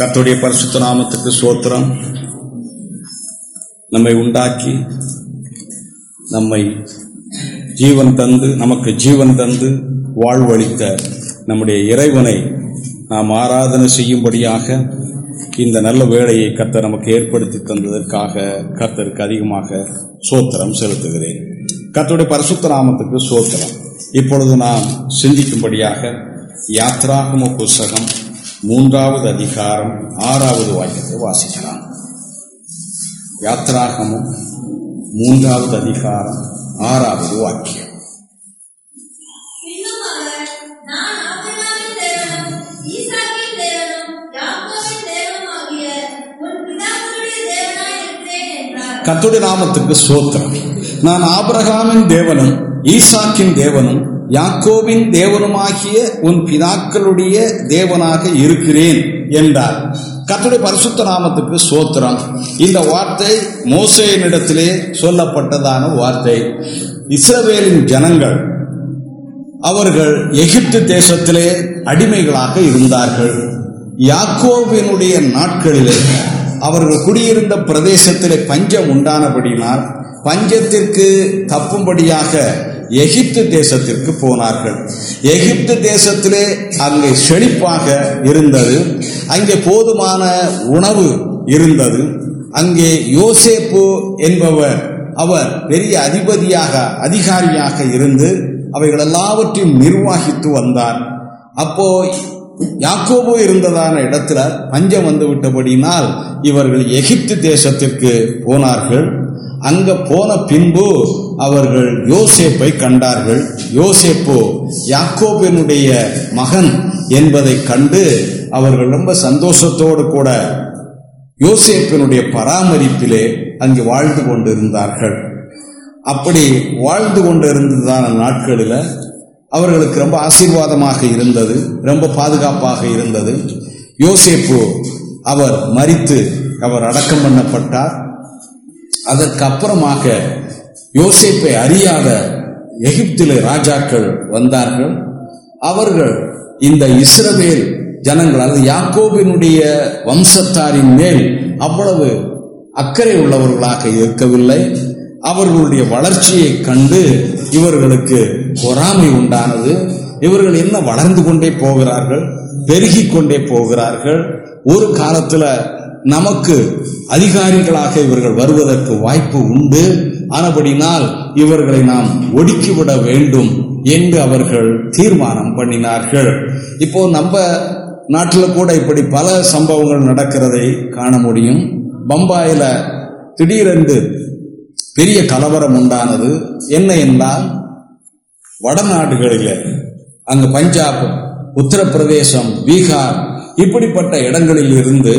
கத்துடைய பரிசுத்த நாமத்துக்கு சோத்திரம் நம்மை உண்டாக்கி நம்மை ஜீவன் தந்து நமக்கு ஜீவன் தந்து வாழ்வளித்த நம்முடைய இறைவனை நாம் ஆராதனை செய்யும்படியாக இந்த நல்ல வேலையை கர்த்தர் நமக்கு ஏற்படுத்தி தந்ததற்காக கர்த்தருக்கு அதிகமாக சோத்திரம் செலுத்துகிறேன். கத்தருடைய பரிசுத்த நாமத்துக்கு சோத்திரம் இப்பொழுது நாம் சிந்திக்கும்படியாக யாத்ராகம புஸ்தகம் மூன்றாவது அதிகாரம் ஆறாவது வாக்கியத்தை வாசிக்கலாம். யாத்ராகமும் மூன்றாவது அதிகாரம் ஆறாவது வாக்கியம். கர்த்தருடைய நாமத்துக்கு சோத்திரம் நான் ஆபிரகாமின் தேவனும் ஈசாக்கின் தேவனும் யாக்கோபின் தேவனுமாகிய உன் பிதாக்களுடைய தேவனாக இருக்கிறேன் என்றார். கத்துடைய பரிசுத்த நாமத்துக்கு சோத்திரம் இந்த வார்த்தை மோசையினிடத்திலே சொல்லப்பட்டதான வார்த்தை. இஸ்ரவேலின் ஜனங்கள் அவர்கள் எகிப்து தேசத்திலே அடிமைகளாக இருந்தார்கள். யாக்கோவினுடைய நாட்களிலே அவர்கள் குடியிருந்த பிரதேசத்திலே பஞ்சம் உண்டானபடியினால் பஞ்சத்திற்கு தப்பும்படியாக எகிப்து தேசத்திற்கு போனார்கள். எகிப்து தேசத்திலே அங்கே செழிப்பாக இருந்தது. அங்கே போதுமான உணவு இருந்தது. அங்கே யோசேப்பு என்பவர் அவர் பெரிய அதிபதியாக அதிகாரியாக இருந்து அவைகள் எல்லாவற்றையும் நிர்வாகித்து வந்தார். அப்போ யாக்கோபு இருந்ததான இடத்துல பஞ்சம் வந்து விட்டபடினால் இவர்கள் எகிப்து தேசத்திற்கு போனார்கள். அங்க போன பின்பு அவர்கள் யோசேப்பை கண்டார்கள். யோசேப்போ யாக்கோபினுடைய மகன் என்பதை கண்டு அவர்கள் ரொம்ப சந்தோஷத்தோடு கூட யோசேப்பினுடைய பராமரிப்பிலே அங்கு வாழ்ந்து கொண்டிருந்தார்கள். அப்படி வாழ்ந்து கொண்டிருந்ததான நாட்களில் அவர்களுக்கு ரொம்ப ஆசீர்வாதமாக இருந்தது ரொம்ப பாதுகாப்பாக இருந்தது. யோசேப்பு அவர் மறித்து அவர் அடக்கம் பண்ணப்பட்டார். அதற்கு அப்புறமாக யோசிப்பை அறியாத எகிப்திலே ராஜாக்கள் வந்தார்கள். அவர்கள் இந்த இஸ்ரவேல் ஜனங்கள் அல்லது யாக்கோபினுடைய வம்சத்தாரின் மேல் அவ்வளவு அக்கறை உள்ளவர்களாக இருக்கவில்லை. அவர்களுடைய வளர்ச்சியை கண்டு இவர்களுக்கு பொறாமை உண்டானது. இவர்கள் என்ன வளர்ந்து கொண்டே போகிறார்கள்? பெருகி கொண்டே போகிறார்கள். ஒரு காலத்துல நமக்கு அதிகாரிகளாக இவர்கள் வருவதற்கு வாய்ப்பு உண்டு. ஆனபடினால் இவர்களை நாம் ஒடுக்கிவிட வேண்டும் என்று அவர்கள் தீர்மானம் பண்ணினார்கள். இப்போ நம்ம நாட்டில் கூட இப்படி பல சம்பவங்கள் நடக்கிறதை காண முடியும். பம்பாயில் திடீரென்று பெரிய கலவரம் உண்டானது. என்ன என்றால் வடநாடுகளில் அங்கு பஞ்சாப் உத்தரப்பிரதேசம் பீகார் இப்படிப்பட்ட இடங்களில் இருந்து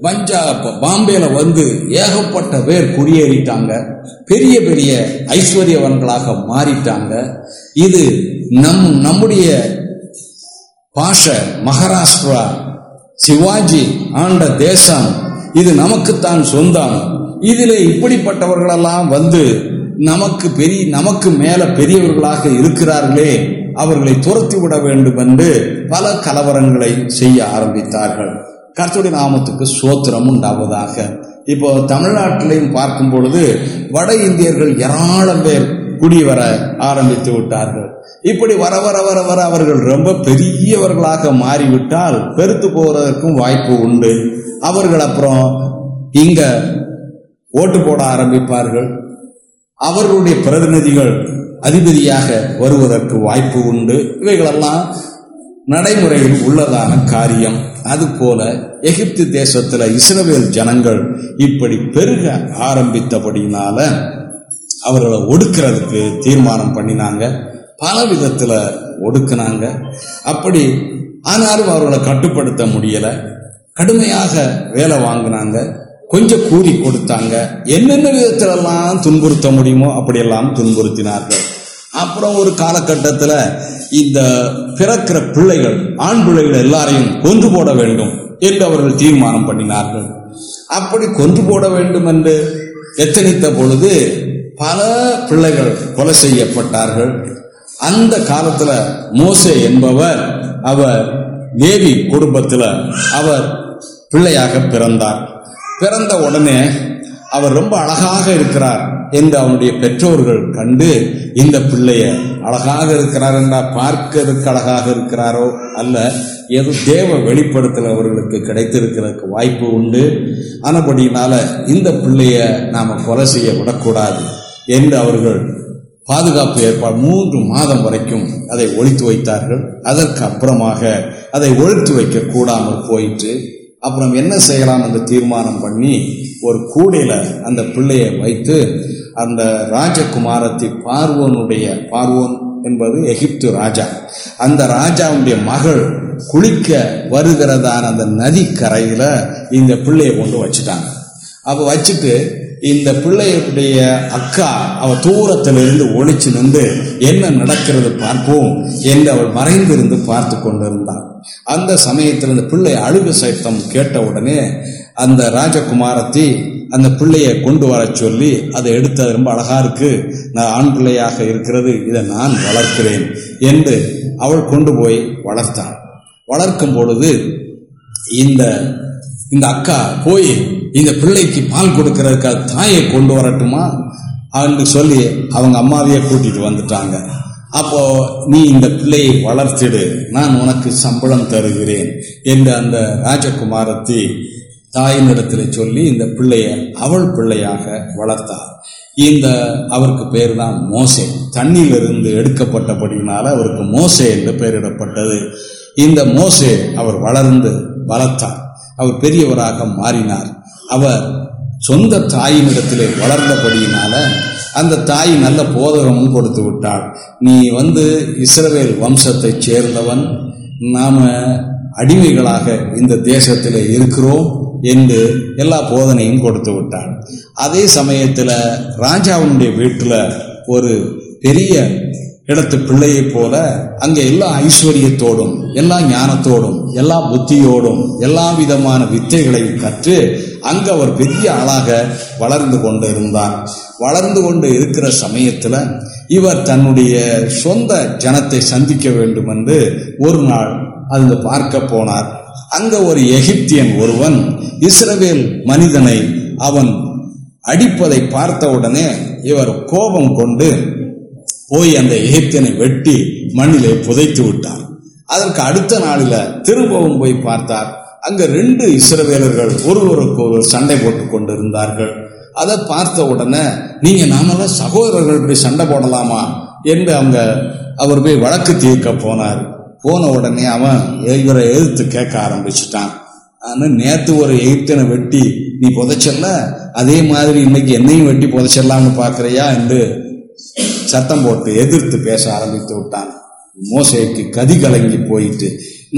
பஞ்சாப் பாம்பேல வந்து ஏகப்பட்ட பேர் குடியேறிட்டாங்க. பெரிய பெரிய ஐஸ்வர்யவன்களாக மாறிட்டாங்க. இது நம் நம்முடைய பாஷை மகாராஷ்டிரா சிவாஜி ஆண்ட தேசம் இது நமக்குத்தான் சொந்தம். இதில் இப்படிப்பட்டவர்களெல்லாம் வந்து நமக்கு பெரிய நமக்கு மேல பெரியவர்களாக இருக்கிறார்களே அவர்களை துரத்தி விட வேண்டும் என்று பல கலவரங்களை செய்ய ஆரம்பித்தார்கள். கர்த்தருடைய நாமத்துக்கு சோத்திரம் உண்டாவதாக. இப்போ தமிழ்நாட்டிலையும் பார்க்கும் பொழுது வட இந்தியர்கள் ஏராளம் பேர் குடிவர ஆரம்பித்து விட்டார்கள். இப்படி வர வர வர வர அவர்கள் ரொம்ப பெரியவர்களாக மாறிவிட்டால் பெருத்து போவதற்கும் வாய்ப்பு உண்டு. அவர்கள் அப்புறம் இங்க ஓட்டு போட ஆரம்பிப்பார்கள். அவர்களுடைய பிரதிநிதிகள் அதிபதியாக வருவதற்கு வாய்ப்பு உண்டு. இவைகளெல்லாம் நடைமுறையில் உள்ளதான காரியம். அதுபோல எகிப்து தேசத்துல இஸ்ரவேல் ஜனங்கள் இப்படி பெருக ஆரம்பித்தபடினால அவர்களை ஒடுக்கிறதுக்கு தீர்மானம் பண்ணினாங்க. பல விதத்துல ஒடுக்குனாங்க. அப்படி ஆனாலும் அவர்களை கட்டுப்படுத்த முடியல. கடுமையாக வேலை வாங்கினாங்க. கொஞ்சம் கூலி கொடுத்தாங்க. என்னென்ன விதத்திலெல்லாம் துன்புறுத்த முடியுமோ அப்படியெல்லாம் துன்புறுத்தினார்கள். அப்புறம் ஒரு காலகட்டத்தில் இந்த பிறக்கிற பிள்ளைகள் ஆண் பிள்ளைகள் எல்லாரையும் கொன்று போட வேண்டும் என்று அவர்கள் தீர்மானம் பண்ணினார்கள். அப்படி கொன்று போட வேண்டும் என்று எத்தனித்த பொழுது பல பிள்ளைகள் கொலை செய்யப்பட்டார்கள். அந்த காலத்தில் மோசே என்பவர் அவர் லேவி குடும்பத்தில் அவர் பிள்ளையாக பிறந்தார். பிறந்த உடனே அவர் ரொம்ப அழகாக இருக்கிறார். என்று அவனுடைய பெற்றோர்கள் கண்டு இந்த பிள்ளைய அழகாக இருக்கிறார் என்றா பார்க்கறதுக்கு அழகாக இருக்கிறாரோ அல்ல ஏதோ தேவ வெளிப்படுத்தல் அவர்களுக்கு கிடைத்திருக்கிறதுக்கு வாய்ப்பு உண்டு. ஆனபடியினால இந்த பிள்ளைய நாம கொலை செய்ய விடக்கூடாது என்று அவர்கள் பாதுகாப்பு ஏற்பாடு மூன்று மாதம் வரைக்கும் அதை ஒழித்து வைத்தார்கள். அதற்கு அப்புறமாக அதை ஒழித்து வைக்க கூடாமல் போயிட்டு அப்புறம் என்ன செய்யலாம் என்று தீர்மானம் பண்ணி ஒரு கூடையில அந்த பிள்ளையை வைத்து அந்த ராஜகுமாரத்தி பார்வோனுடைய பார்வோன் என்பது எகிப்து ராஜா. அந்த ராஜாவுடைய மகள் குளிக்க வருகிறதான அந்த நதிக்கரையில் இந்த பிள்ளையை கொண்டு வச்சுட்டாங்க. அப்போ வச்சுட்டு இந்த பிள்ளையுடைய அக்கா அவ தூரத்திலிருந்து ஒழிச்சு நின்று என்ன நடக்கிறது பார்ப்போம் என்று அவள் மறைந்திருந்து பார்த்து கொண்டிருந்தாள் அந்த சமயத்தில் இந்த பிள்ளை அழுகு சைத்தம் கேட்ட உடனே அந்த ராஜகுமாரத்தி அந்த பிள்ளையை கொண்டு வர சொல்லி அதை எடுத்து அது ரொம்ப அழகா இருக்கு. நான் ஆண் பிள்ளையாக இருக்கிறது இதை நான் வளர்க்கிறேன் என்று அவள் கொண்டு போய் வளர்த்தாள். வளர்க்கும் பொழுது இந்த இந்த அக்கா போய் இந்த பிள்ளைக்கு பால் கொடுக்கறதுக்கு தாயை கொண்டு வரட்டுமா என்று சொல்லி அவங்க அம்மாவையே கூட்டிட்டு வந்துட்டாங்க. அப்போ நீ இந்த பிள்ளையை வளர்த்திடு நான் உனக்கு சம்பளம் தருகிறேன் என்று அந்த ராஜகுமாரத்தை தாயினிடத்தில் சொல்லி இந்த பிள்ளைய அவள் பிள்ளையாக வளர்த்தார். இந்த அவருக்கு பேர் தான் மோசே. தண்ணியிலிருந்து எடுக்கப்பட்டபடியினால அவருக்கு மோசே என்று பெயரிடப்பட்டது. இந்த மோசே அவர் வளர்ந்து வளர்த்தார். அவர் பெரியவராக மாறினார். அவர் சொந்த தாயினிடத்திலே வளர்ந்தபடியினால அந்த தாய் நல்ல போதகமும் கொடுத்து விட்டாள் நீ வந்து இஸ்ரவேல் வம்சத்தைச் சேர்ந்தவன். நாம அடிமைகளாக இந்த தேசத்தில் இருக்கிறோம் என்று எல்லா போதனையும் கொடுத்து விட்டான் அதே சமயத்தில் ராஜாவுடைய வீட்டில் ஒரு பெரிய இடத்து பிள்ளையைப் போல அங்கே எல்லா ஐஸ்வர்யத்தோடும் எல்லா ஞானத்தோடும் எல்லா புத்தியோடும் எல்லா விதமான வித்தைகளையும் கற்று அங்கே அவர் பெரிய ஆளாக வளர்ந்து கொண்டு இருந்தார். வளர்ந்து கொண்டு இருக்கிற சமயத்தில் இவர் தன்னுடைய சொந்த ஜனத்தை சந்திக்க வேண்டும் என்று ஒரு நாள் அந்த பார்க்க போனார். அங்க ஒரு எகிப்தியன் ஒருவன் இஸ்ரவேல் மனிதனை அவன் அடிப்பதை பார்த்த உடனே இவர் கோபம் கொண்டு போய் அந்த எகிப்தியனை வெட்டி மண்ணிலே புதைத்து விட்டார். அதற்கு அடுத்த நாளில திரும்பவும் போய் பார்த்தார். அங்க ரெண்டு இஸ்ரவேலர்கள் ஒருவருக்கு ஒரு சண்டை போட்டுக் கொண்டிருந்தார்கள். அதை பார்த்த உடனே நீங்க நாமெல்லாம் சகோதரர்கள் இப்படி சண்டை போடலாமா? என்று அவங்க அவர் போய் வழக்கு தீர்க்க போனார். போன உடனே அவன் இவரை எதிர்த்து கேட்க ஆரம்பிச்சிட்டான். ஆனால் நேத்து ஒரு எகிப்தனை வெட்டி நீ புதைச்சல்ல அதே மாதிரி இன்னைக்கு என்னையும் வெட்டி புதைச்சிடலாம்னு பாக்குறியா என்று சத்தம் போட்டு எதிர்த்து பேச ஆரம்பித்து விட்டான். மோசைக்கு கதி கலங்கி போயிட்டு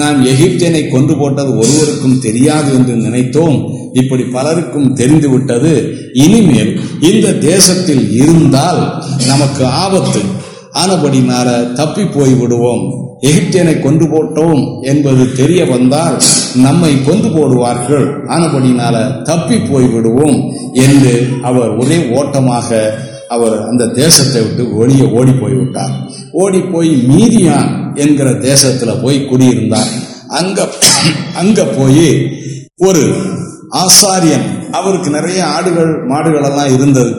நாம் எகிப்தியனை கொண்டு போட்டது ஒருவருக்கும் தெரியாது என்று நினைத்தோம். இப்படி பலருக்கும் தெரிந்து விட்டது. இனிமேல் இந்த தேசத்தில் இருந்தால் நமக்கு ஆபத்து. ஆனபடினால தப்பி போய் விடுவோம். எகிப்தியனை கொண்டு போட்டோம் என்பது தெரிய வந்தால் நம்மை கொண்டு போடுவார்கள். ஆனபடினால தப்பி போய் விடுவோம் என்று அவர் ஒரே ஓட்டமாக அவர் அந்த தேசத்தை விட்டு வெளியே ஓடி போய்விட்டார் ஓடி போய் மீதியான் என்கிற தேசத்துல போய் குடியிருந்தார். அங்க அங்க போய் ஒரு ஆசாரியன் அவருக்கு நிறைய ஆடுகள் மாடுகள் எல்லாம் இருந்தது.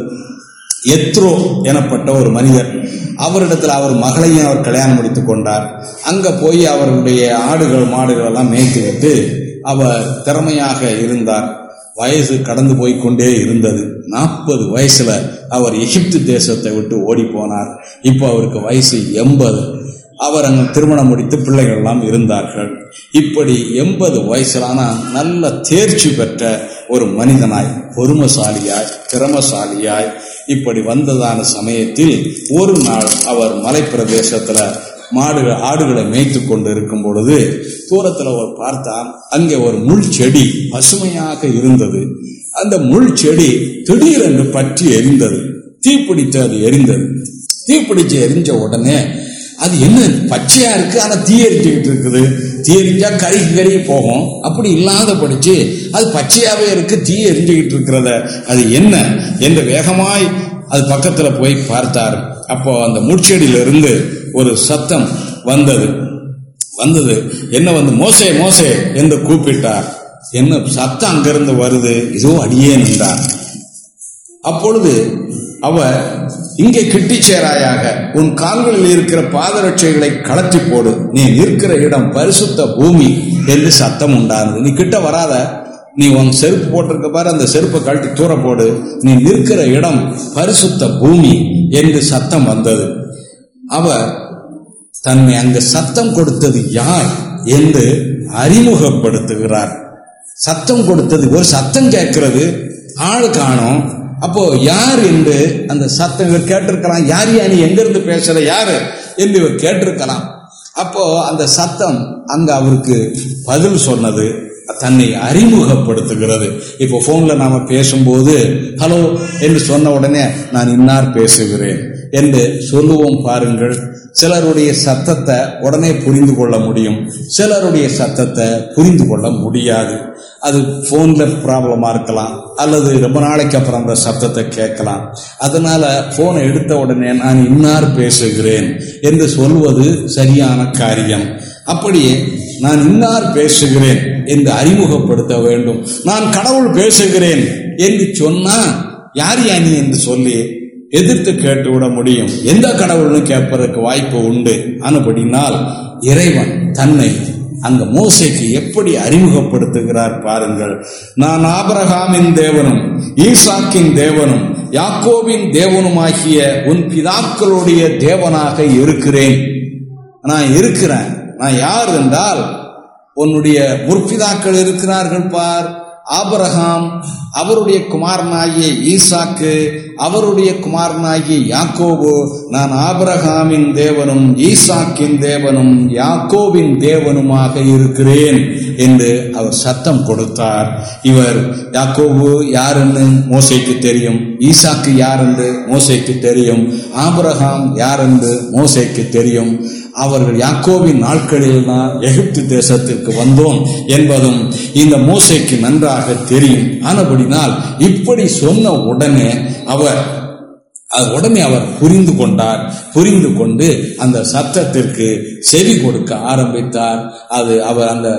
எத்ரோ எனப்பட்ட ஒரு மனிதன் அவரிடத்தில் அவர் மகளையும் அவர் கல்யாணம் முடித்துக் கொண்டார். அங்கே போய் அவருடைய ஆடுகள் மாடுகள் எல்லாம் மேய்த்து விட்டு அவர் திறமையாக இருந்தார். வயசு கடந்து போய் கொண்டே இருந்தது. நாற்பது வயசுல அவர் எகிப்து தேசத்தை விட்டு ஓடி போனார். இப்போ அவருக்கு வயசு எண்பது. அவர் அங்கே திருமணம் முடித்து பிள்ளைகள் எல்லாம் இருந்தார்கள். இப்படி எண்பது வயசிலான நல்ல தேர்ச்சி பெற்ற ஒரு மனிதனாய் பொறுமசாலியாய் திறமசாலியாய் இப்படி வந்ததான சமயத்தில் ஒரு நாள் அவர் மலைப்பிரதேசத்துல மாடுகள் ஆடுகளை மேய்த்து கொண்டு இருக்கும் பொழுது தூரத்தில் அவர் பார்த்தார் அங்கே ஒரு முள் செடி பசுமையாக இருந்தது. அந்த முள் செடி திடீரென்று பற்றி எரிந்தது. தீப்பிடித்து அது எரிந்தது. தீப்பிடிச்சு எரிஞ்ச உடனே அது என்ன பச்சையா இருக்கு? ஆனா தீ எரிஞ்சுக்கிட்டு இருக்குது. தீ எரிஞ்சா கருகி கருகி போகும். அப்படி இல்லாத படிச்சு அது பச்சையாவே இருக்கு தீ எரிஞ்சுக்கிட்டு இருக்கிறத. அது என்ன? என்று வேகமாய் அது பக்கத்துல போய் பார்த்தார். அப்போ அந்த முட்செடியில இருந்து ஒரு சத்தம் வந்தது. வந்தது. என்ன வந்து மோசே மோசே என்று கூப்பிட்டார். என்ன சத்தம் அங்கிருந்து வருது. இதோ அடியே நின்றார் அப்பொழுது அவர் இங்கே கிட்டி சேராயாக உன் கால்களில் இருக்கிற பாதரட்சைகளை கலத்தி போடு. நீ நிற்கிற இடம் பரிசுத்த பூமி என்று சத்தம் உண்டானது. நீ கிட்ட வராத. நீ உன் செருப்பு போட்டிருக்க பாரு அந்த செருப்பை கழட்டி தூர போடு. நீ நிற்கிற இடம் பரிசுத்த பூமி என்று சத்தம் வந்தது. அவர் தன்னை அங்கு சத்தம் கொடுத்தது யார் என்று அறிமுகப்படுத்துகிறார். சத்தம் கொடுத்தது ஒரு சத்தம் கேட்கிறது. ஆள் காணும். அப்போ யார் என்று அந்த சத்தம் இவர் கேட்டிருக்கலாம். யார் யா நீ எங்க பேசுற யாரு என்று இவர் கேட்டிருக்கலாம். அப்போ அந்த சத்தம் அங்க அவருக்கு பதில் சொன்னது தன்னை அறிமுகப்படுத்துகிறது. இப்போ போன்ல நாம பேசும்போது ஹலோ என்று சொன்ன உடனே நான் இன்னார் பேசுகிறேன் என்று சொல்லுவோம் பாருங்கள். சிலருடைய சத்தத்தை உடனே புரிந்து கொள்ள முடியும். சிலருடைய சத்தத்தை புரிந்து கொள்ள முடியாது. அது ஃபோனில் ப்ராப்ளமாக இருக்கலாம். அல்லது ரொம்ப நாளைக்கு அப்புறம் அந்த சத்தத்தை கேட்கலாம். அதனால் ஃபோனை எடுத்த உடனே நான் இன்னார் பேசுகிறேன் என்று சொல்வது சரியான காரியம். அப்படியே நான் இன்னார் பேசுகிறேன் என்று அறிமுகப்படுத்த வேண்டும். நான் கடவுள் பேசுகிறேன் என்று சொன்னால் யார் யானி என்று சொல்லி எதிர்த்து கேட்டு விட முடியும். எந்த கடவுள்னு கேட்பதற்கு வாய்ப்பு உண்டு. அனுபடினால் இறைவன் தன்னை அங்க மோசைக்கு எப்படி அறிமுகப்படுத்துகிறார் பாருங்கள். நான் ஆபரகாமின் தேவனும் ஈசாக்கின் தேவனும் யாக்கோவின் தேவனுமாகிய உன் பிதாக்களுடைய தேவனாக இருக்கிறேன். நான் இருக்கிறேன். நான் யார் என்றால் உன்னுடைய முற்பிதாக்கள் இருக்கிறார்கள் பார். ஆபரகாம் அவருடைய குமாரனாகிய ஈசாக்கு அவருடைய குமாரனாகிய யாக்கோபு நான் ஆபரகாமின் தேவனும் ஈசாக்கின் தேவனும் யாக்கோவின் தேவனுமாக இருக்கிறேன் என்று அவர் சத்தம் கொடுத்தார். இவர் யாக்கோபு யாருன்னு மோசைக்கு தெரியும் ஈசாக்கு யார் என்று மோசைக்கு தெரியும் ஆபரகாம் யார் என்று மோசைக்கு தெரியும் அவர்கள் யாக்கோவின் நாட்களில் தான் எகிப்து தேசத்திற்கு வந்தோம் என்பதும் இந்த மோசைக்கு நன்றாக தெரியும். ஆனபடினால் இப்படி சொன்ன உடனே அவர் உடனே அவர் புரிந்து கொண்டார். புரிந்து கொண்டு அந்த சத்தத்திற்கு செவி கொடுக்க ஆரம்பித்தார். அது அவர் அந்த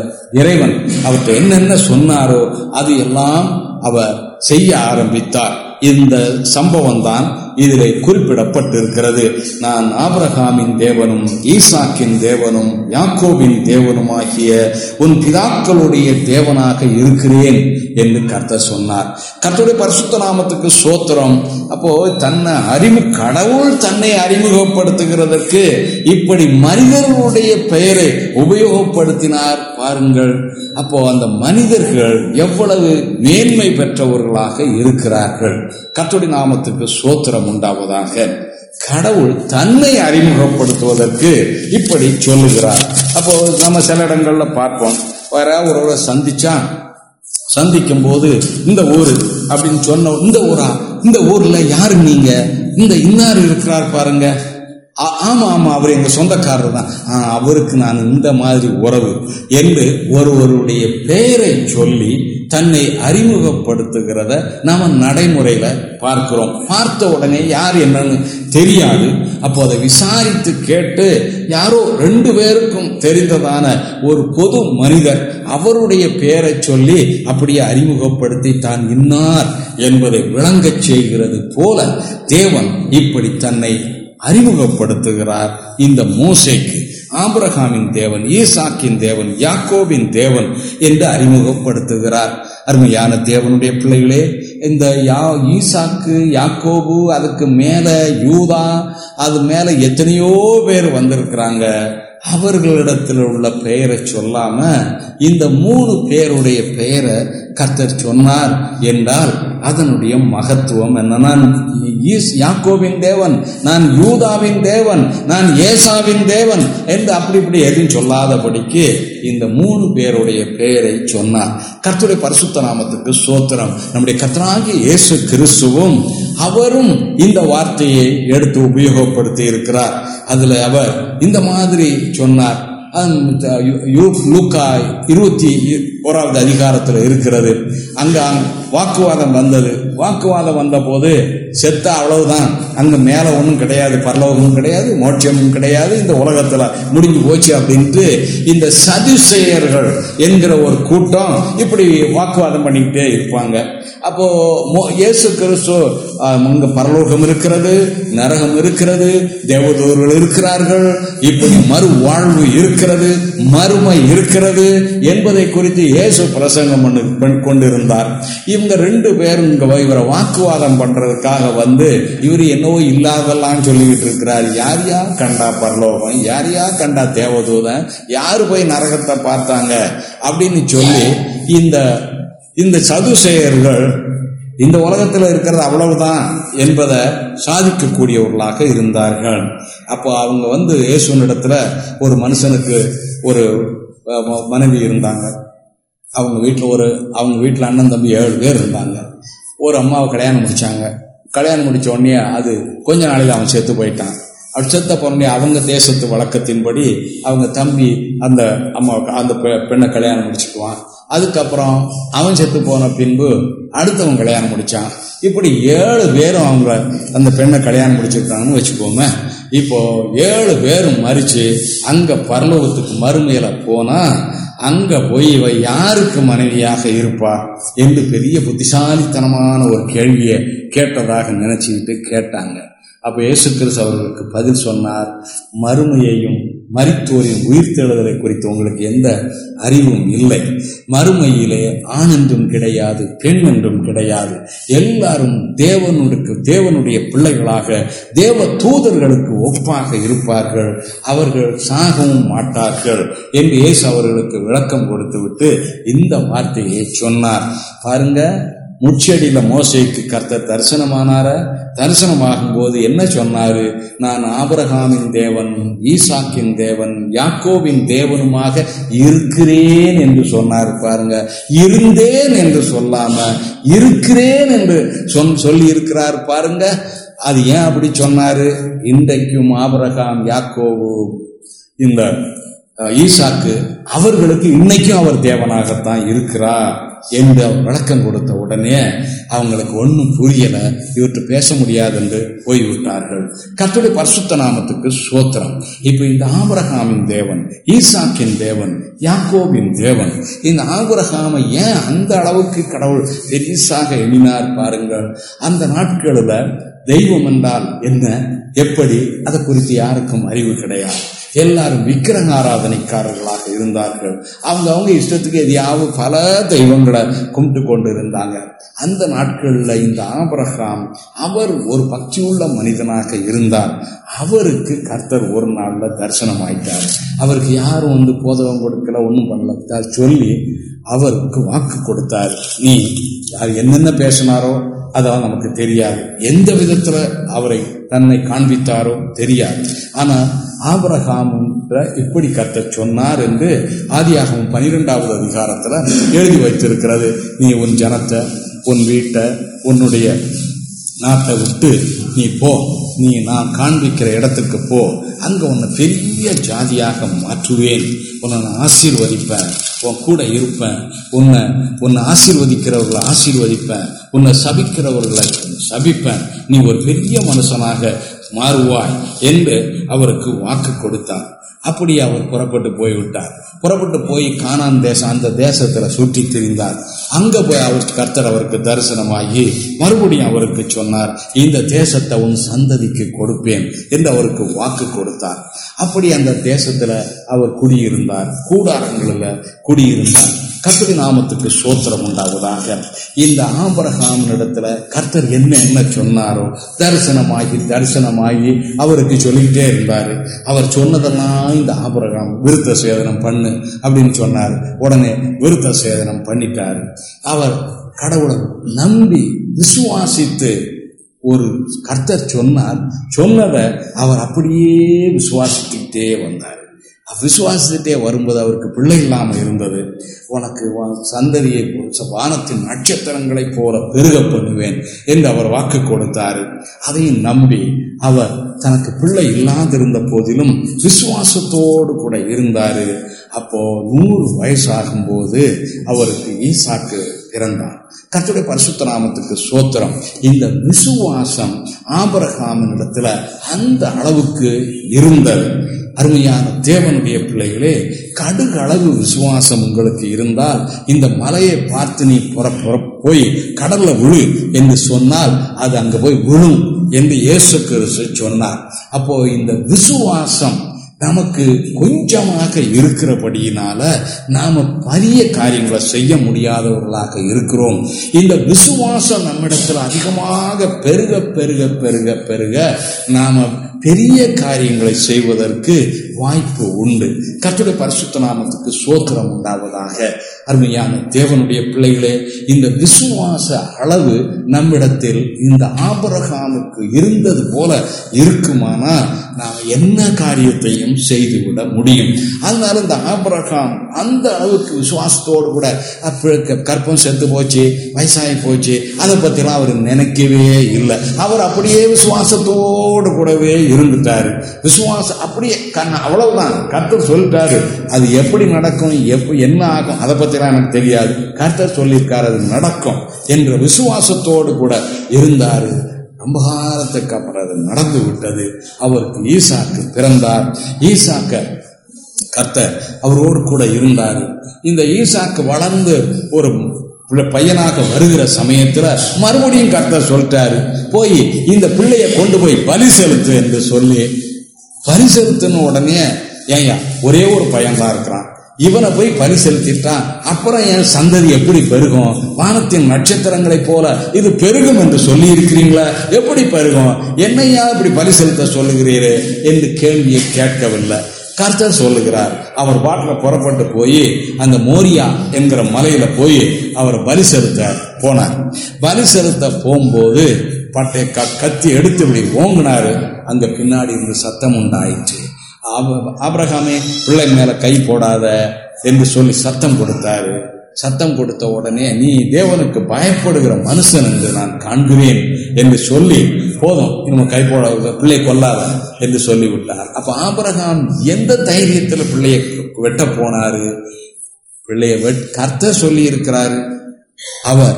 இறைவன் அவர்கிட்ட என்னென்ன சொன்னாரோ அது எல்லாம் அவர் செய்ய ஆரம்பித்தார். இந்த சம்பவம் தான் இதிலே குறிப்பிடப்பட்டிருக்கிறது. நான் ஆபரகாமின் தேவனும் ஈசாக்கின் தேவனும் யாக்கோபின் தேவனுமாகிய உன் பிதாக்களுடைய தேவனாக இருக்கிறேன் என்று கர்த்தர் சொன்னார். கர்த்தருடைய பரிசுத்த நாமத்துக்கு சோத்திரம். அப்போ தன்னை அறிமு கடவுள் தன்னை அறிமுகப்படுத்துகிறதற்கு இப்படி மனிதர்களுடைய பெயரை உபயோகப்படுத்தினார் பாருங்கள். அப்போ அந்த மனிதர்கள் எவ்வளவு மேன்மை பெற்றவர்களாக இருக்கிறார்கள்? கத்தோடி நாமத்துக்கு சோத்திரம் உண்டாவதாக. கடவுள் தன்னை அறிமுகப்படுத்துவதற்கு இப்படி சொல்லுகிறார். அப்போ நம்ம சில இடங்கள்ல பார்ப்போம். வேற ஒருவரை சந்திச்சா சந்திக்கும் போது இந்த ஊரு அப்படின்னு சொன்ன இந்த ஊரா? இந்த ஊர்ல யாரு நீங்க? இந்த இன்னார் இருக்கிறார் பாருங்க. ஆ- ஆமா ஆமா அவர் எங்க சொந்தக்காரர் தான். ஆ, அவருக்கு நான் இந்த மாதிரி உறவு என்று ஒருவருடைய பெயரை சொல்லி தன்னை அறிமுகப்படுத்துகிறத நாம நடைமுறையில பார்க்கிறோம். பார்த்த உடனே யார் என்னன்னு தெரியாது. அப்போ அதை விசாரித்து கேட்டு யாரோ ரெண்டு பேருக்கும் தெரிந்ததான ஒரு பொது மனிதர் அவருடைய பெயரை சொல்லி அப்படியே அறிமுகப்படுத்தி தான் இன்னார் என்பதை விளங்கச் செய்கிறது போல தேவன் இப்படி தன்னை அறிமுகப்படுத்துகிறார். இந்த மோசைக்கு ஆபிரகாமின் தேவன் ஈசாக்கின் தேவன் யாக்கோவின் தேவன் என்று அறிமுகப்படுத்துகிறார். அருமையான தேவனுடைய பிள்ளைகளே இந்த யா ஈசாக்கு யாக்கோபு அதுக்கு மேலே யூதா அது மேலே எத்தனையோ பேர் வந்திருக்கிறாங்க. அவர்களிடத்தில் உள்ள பெயரை சொல்லாம இந்த மூணு பேருடைய பெயரை கர்த்தர் சொன்னார் என்றால் அதனுடைய மகத்துவம் என்ன? நான் யாக்கோவின் தேவன் நான் யூதாவின் தேவன் நான் ஏசாவின் தேவன் என்று அப்படி இப்படி எதுவும் சொல்லாதபடிக்கு இந்த மூணு பேருடைய பெயரை சொன்னார். கர்த்தருடைய பரிசுத்த நாமத்துக்கு சோத்திரம் நம்முடைய கர்த்தராகிய இயேசு கிறிஸ்துவும் அவரும் இந்த வார்த்தையை எடுத்து உபயோகப்படுத்தி இருக்கிறார். அதுல அவர் இந்த மாதிரி சொன்னார். அந்த யூ- லூக்கா இருபத்தி ஓராவது அதிகாரத்தில் இருக்கிறது. அங்க வாக்குவாதம் வந்தது. வாக்குவாதம் வந்தபோது செத்த அவ்வளவுதான். அங்க மேல ஒன்றும் கிடையாது பரலோகமும் கிடையாது மோட்சமும் கிடையாது. இந்த உலகத்துல முடிஞ்சு போச்சு அப்படின்ட்டு இந்த சதுசெயர்கள் என்கிற ஒரு கூட்டம் இப்படி வாக்குவாதம் பண்ணிக்கிட்டே இருப்பாங்க. அப்போ மோ- இயேசு கிறிஸ்து அங்கே அங்க பரலோகம் இருக்கிறது நரகம் இருக்கிறது தேவதூர்கள் இருக்கிறார்கள் இப்படி மறு வாழ்வு இருக்கிறது மறுமை இருக்கிறது என்பதை குறித்து இயேசு பிரசங்கம் கொண்டிருந்தார். இவங்க ரெண்டு பேரும் இங்க இவரை வாக்குவாதம் பண்றதுக்காக வந்து இவர் என்னவோ இல்லாதெல்லாம் சொல்லிக்கிட்டு இருக்கிறார். யார் யார் கண்டா பரலோகம்? யார் யார் கண்டா தேவதூதன்? யார் போய் நரகத்தை பார்த்தாங்க? அப்படின்னு சொல்லி இந்த இந்த சதுசேயர்கள் இந்த உலகத்தில் இருக்கிறது அவ்வளவுதான் என்பதை சாதிக்கக்கூடியவர்களாக இருந்தார்கள். அப்போ அவங்க வந்து இயேசுனிடத்துல ஒரு மனுஷனுக்கு ஒரு மனைவி இருந்தாங்க. அவங்க வீட்டில் ஒரு அவங்க வீட்டில் அண்ணன் தம்பி ஏழு பேர் இருந்தாங்க. ஒரு அம்மாவை கல்யாணம் முடிச்சாங்க. கல்யாணம் முடிச்ச உடனே அது கொஞ்ச நாளைக்கு அவன் செத்து போயிட்டான். அப்படி செத்த போனே அவங்க தேசத்து வழக்கத்தின்படி அவங்க தம்பி அந்த அம்மா அந்த பெண்ணை கல்யாணம் முடிச்சுக்குவான். அதுக்கப்புறம் அவன் செத்து போன பின்பு அடுத்தவன் கல்யாணம் முடிச்சான். இப்படி ஏழு பேரும் அவங்க அந்த பெண்ணை கல்யாணம் முடிச்சிருக்காங்கன்னு வச்சுக்கோமே. இப்போ ஏழு பேரும் மறித்து அங்கே பரலோகத்துக்கு மறுமையில் போனால் அங்கே போய் இவ யாருக்கு மனைவியாக இருப்பா? என்று பெரிய புத்திசாலித்தனமான ஒரு கேள்வியை கேட்டதாக நினைச்சுக்கிட்டு கேட்டாங்க. அப்ப இயேசு கிறிஸ்து அவர்களுக்கு பதில் சொன்னார் மறுமையையும் மரித்தோரின் உயிர்த்தெழுதலை குறித்து உங்களுக்கு எந்த அறிவும் இல்லை. மறுமையிலே ஆண் என்றும் கிடையாது பெண் என்றும் கிடையாது. எல்லாரும் தேவனுக்கு தேவனுடைய பிள்ளைகளாக தேவ தூதர்களுக்கு ஒப்பாக இருப்பார்கள். அவர்கள் சாகவும் மாட்டார்கள். என்று இயேசு அவர்களுக்கு விளக்கம் கொடுத்துவிட்டு இந்த வார்த்தையை சொன்னார். பாருங்க முச்செடியில மோசைக்கு கர்த்த தரிசனமானார தரிசனமாகும் போது என்ன சொன்னாரு? நான் ஆபரகாமின் தேவன் ஈசாக்கின் தேவன் யாக்கோவின் தேவனுமாக இருக்கிறேன் என்று சொன்னார் பாருங்க. இருந்தேன் என்று சொல்லாம இருக்கிறேன் என்று சொன் சொல்லி இருக்கிறார் பாருங்க. அது ஏன் அப்படி சொன்னாரு? இன்றைக்கும் ஆபரகாம் யாக்கோவு இந்த ஈசாக்கு அவர்களுக்கு இன்னைக்கும் அவர் தேவனாகத்தான் இருக்கிறார். என்று அவர் விளக்கம் கொடுத்த உடனே அவங்களுக்கு ஒன்றும் புரியல. இவற்றை பேச முடியாது என்று போய்விட்டார்கள். கர்த்தருடைய பரிசுத்த நாமத்துக்கு சோத்திரம் இப்போ இந்த ஆபரகாமின் தேவன் ஈசாக்கின் தேவன் யாக்கோவின் தேவன் இந்த ஆபரகாமை ஏன் அந்த அளவுக்கு கடவுள் பெரிசாக எண்ணினார் பாருங்கள். அந்த நாட்களில் தெய்வம் என்றால் என்ன? எப்படி? அதை குறித்து யாருக்கும் அறிவு கிடையாது. எல்லாரும் விக்கிரக ஆராதனைக்காரர்களாக இருந்தார்கள். அவங்க அவங்க இஷ்டத்துக்கு எதையாவது பல தெய்வங்களை கும்பிட்டு கொண்டு இருந்தாங்க. அந்த நாட்களில் இந்த ஆபரகாம் அவர் ஒரு பக்தியுள்ள மனிதனாக இருந்தார். அவருக்கு கர்த்தர் ஒரு நாளில் தரிசனம் ஆயிட்டார். அவருக்கு யாரும் வந்து போதகம் கொடுக்கல ஒன்றும் பண்ணல. சொல்லி அவருக்கு வாக்கு கொடுத்தார். நீ யார் என்னென்ன பேசினாரோ அதான் நமக்கு தெரியாது. எந்த விதத்தில் அவரை தன்னை காண்பித்தாரோ தெரியாது. ஆனால் ஆபிரகாம் இப்படி கத்த சொன்னார் என்று ஆதியாகவும் பனிரெண்டாவது அதிகாரத்தில் எழுதி வைத்திருக்கிறது. நீ உன் ஜனத்தை உன் வீட்டை உன்னுடைய நாட்டை விட்டு நீ போ. நீ நான் காண்பிக்கிற இடத்துக்கு போ. அங்கே உன்னை பெரிய ஜாதியாக மாற்றுவேன். உன்னை நான் ஆசீர்வதிப்பேன். உன் கூட இருப்பேன். உன்னை உன்னை ஆசீர்வதிக்கிறவர்களை ஆசீர்வதிப்பேன். உன்னை சபிக்கிறவர்களை சபிப்பேன். நீ ஒரு பெரிய மனுஷனாக மாறுவாய் என்று அவருக்கு வாக்கு கொடுத்தார் அப்படி அவர் புறப்பட்டு போய்விட்டார். புறப்பட்டு போய் கானான் தேசம் அந்த தேசத்தில் சுற்றி திரிந்தார். அங்க போய் அவர் கர்த்தர் அவருக்கு தரிசனமாகி மறுபடியும் அவருக்கு சொன்னார் இந்த தேசத்தை உன் சந்ததிக்கு கொடுப்பேன் என்று அவருக்கு வாக்கு கொடுத்தார். அப்படி அந்த தேசத்துல அவர் குடியிருந்தார் கூடாரங்களில் குடியிருந்தார். கர்த்தரி நாமத்துக்கு சோத்திரம் உண்டாகுதாக இந்த ஆபரகாம் இடத்துல கர்த்தர் என்ன என்ன சொன்னாரோ தரிசனமாகி தரிசனமாகி அவருக்கு சொல்லிக்கிட்டே இருந்தார். அவர் சொன்னதெல்லாம் இந்த ஆபரகாம் விருத்த சேதனம் பண்ணு அப்படின்னு சொன்னார். உடனே விருத்த சேதனம் பண்ணிட்டார். அவர் கடவுளை நம்பி விசுவாசித்து ஒரு கர்த்தர் சொன்னார். சொன்னதை அவர் அப்படியே விசுவாசிக்கிட்டே வந்தார். விசுவாசத்திட்டே வரும்போது அவருக்கு பிள்ளை இல்லாமல் இருந்தது. உனக்கு சந்ததியை வானத்தின் நட்சத்திரங்களைப் போல பெருக பண்ணுவேன் என்று அவர் வாக்கு கொடுத்தார். அதையும் நம்பி அவர் தனக்கு பிள்ளை இல்லாதிருந்த போதிலும் விசுவாசத்தோடு கூட இருந்தார். அப்போ நூறு வயசாகும் போது அவருக்கு ஈசாக்கு பிறந்தார். கத்துடைய பரிசுத்த நாமத்துக்கு சோத்திரம் இந்த விசுவாசம் ஆபரகாமனிடத்துல அந்த அளவுக்கு இருந்தது. அருமையான தேவனுடைய பிள்ளைகளே கடுகு அளவு விசுவாசம் உங்களுக்கு இருந்தால் இந்த மலையை பார்த்து நீ புற புற போய் கடல்ல விழு என்று சொன்னால் அது அங்க போய் விழும் என்று இயேசு கிறிஸ்து சொன்னார். அப்போ இந்த விசுவாசம் நமக்கு கொஞ்சமாக இருக்கிறபடியினால நாம பெரிய காரியங்களை செய்ய முடியாதவர்களாக இருக்கிறோம். இந்த விசுவாசம் நம்மிடத்தில் அதிகமாக பெருக பெருக பெருக பெருக நாம பெரிய காரியங்களை செய்வதற்கு வாய்ப்பு உண்டு. கர்த்தருடைய பரிசுத்த நாமத்துக்கு சோத்திரம் உண்டாவதாக. அருமையான தேவனுடைய பிள்ளைகளே இந்த விசுவாச அளவு நம்மிடத்தில் இந்த ஆபரகாமுக்கு இருந்தது போல இருக்குமானால் நாம் என்ன காரியத்தையும் செய்துவிட முடியும். அதனால இந்த ஆபரகாம் அந்த அளவுக்கு விசுவாசத்தோடு கூட அப்ப கற்பம் செத்து போச்சு வயசாகி போச்சு அதை பற்றிலாம் அவர் நினைக்கவே இல்லை. அவர் அப்படியே விசுவாசத்தோடு கூடவே இருந்துட்டாரு. விசுவாசம் அப்படியே கண்ணா அவ்வளவுதான். கர்த்தர் சொல்லிட்டாரு. அது எப்படி நடக்கும்? எப்ப என்ன ஆகும்? அதை பற்றிலாம் எனக்கு தெரியாது. கர்த்தர் சொல்லியிருக்காரு அது நடக்கும் என்ற விசுவாசத்தோடு கூட இருந்தாரு. அம்பகாரத்துக்கு அப்புறம் அது நடந்து விட்டது. அவருக்கு ஈசாக்கு பிறந்தார். ஈசாக்க கர்த்தர் அவரோடு கூட இருந்தார். இந்த ஈசாக்கு வளர்ந்து ஒரு பிள்ளை- பையனாக வருகிற சமயத்துல மறுபடியும் கர்த்தர் சொல்லிட்டாரு போய் இந்த பிள்ளைய கொண்டு போய் பலி செலுத்து என்று சொல்லி பரி செலுத்தின உடனே ஏயா ஒரே ஒரு பையன் இருக்கிறான். இவனை போய் பலி செலுத்திட்டான் அப்புறம் என் சந்ததி எப்படி பெருகும்? வானத்தின் நட்சத்திரங்களைப் போல இது பெருகும் என்று சொல்லி இருக்கிறீங்களா எப்படி பெருகும்? என்னையா இப்படி பலி செலுத்த சொல்லுகிறீரே? என்று கேள்வியை கேட்கவில்லை. கர்த்தர் சொல்லுகிறார் அவர் பாட்டில் புறப்பட்டு போய் அந்த மோரியா என்கிற மலையில போய் அவர் பலி செலுத்த போனார். பலி செலுத்த போகும்போது பட்டை க கத்தி எடுத்து இப்படி ஓங்கினாரு. அங்க பின்னாடி இருந்து சத்தம் உண்டாயிற்று. ஆப- ஆபிரகாமே பிள்ளை மேல கை போடாத என்று சொல்லி சத்தம் கொடுத்தாரு. சத்தம் கொடுத்த உடனே நீ தேவனுக்கு பயப்படுகிற மனுஷன் என்று நான் காண்கிறேன் என்று சொல்லி போதும் இவன் கை போட பிள்ளை கொல்லாத என்று சொல்லிவிட்டார். அப்ப ஆபரகாம் எந்த தைரியத்துல பிள்ளையை வெட்ட போனாரு? பிள்ளையை வெட் சொல்லி இருக்கிறாரு அவர்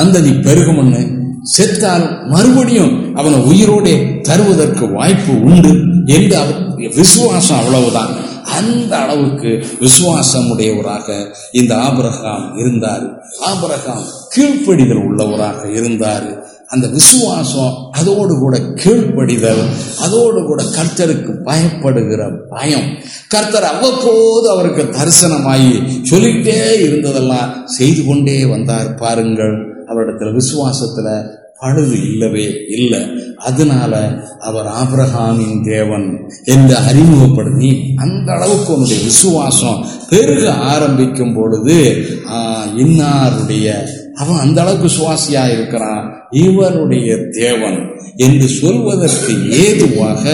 சந்ததி பெருகும்னு செத்தால் மறுபடியும் அவனை உயிரோடே தருவதற்கு வாய்ப்பு உண்டு என்று அவர் விசுவாசம் அவ்வளவுதான். அந்த அளவுக்கு விசுவாசம் உடையவராக இந்த ஆபிரகாம் இருந்தார். ஆபரகாம் கீழ்ப்படிதல் உள்ளவராக இருந்தார். அந்த விசுவாசம் அதோடு கூட கீழ்ப்படிதல் அதோடு கூட கர்த்தருக்கு பயப்படுகிற பயம். கர்த்தர் அவ்வப்போது அவருக்கு தரிசனமாகி சொல்லிட்டே இருந்ததெல்லாம் செய்து கொண்டே வந்தார் பாருங்கள். அவரிடத்துல விசுவாசத்துல பழுது இல்லவே இல்லை. அதனால அவர் ஆபிரகாமின் தேவன் என்று அறிமுகப்படுத்தி அந்த அளவுக்கு உன்னுடைய விசுவாசம் பெருக ஆரம்பிக்கும் பொழுது இன்னாருடைய அவன் அந்த அளவுக்கு சுவாசியா இருக்கிறான்? இவருடைய தேவன் என்று சொல்வதற்கு ஏதுவாக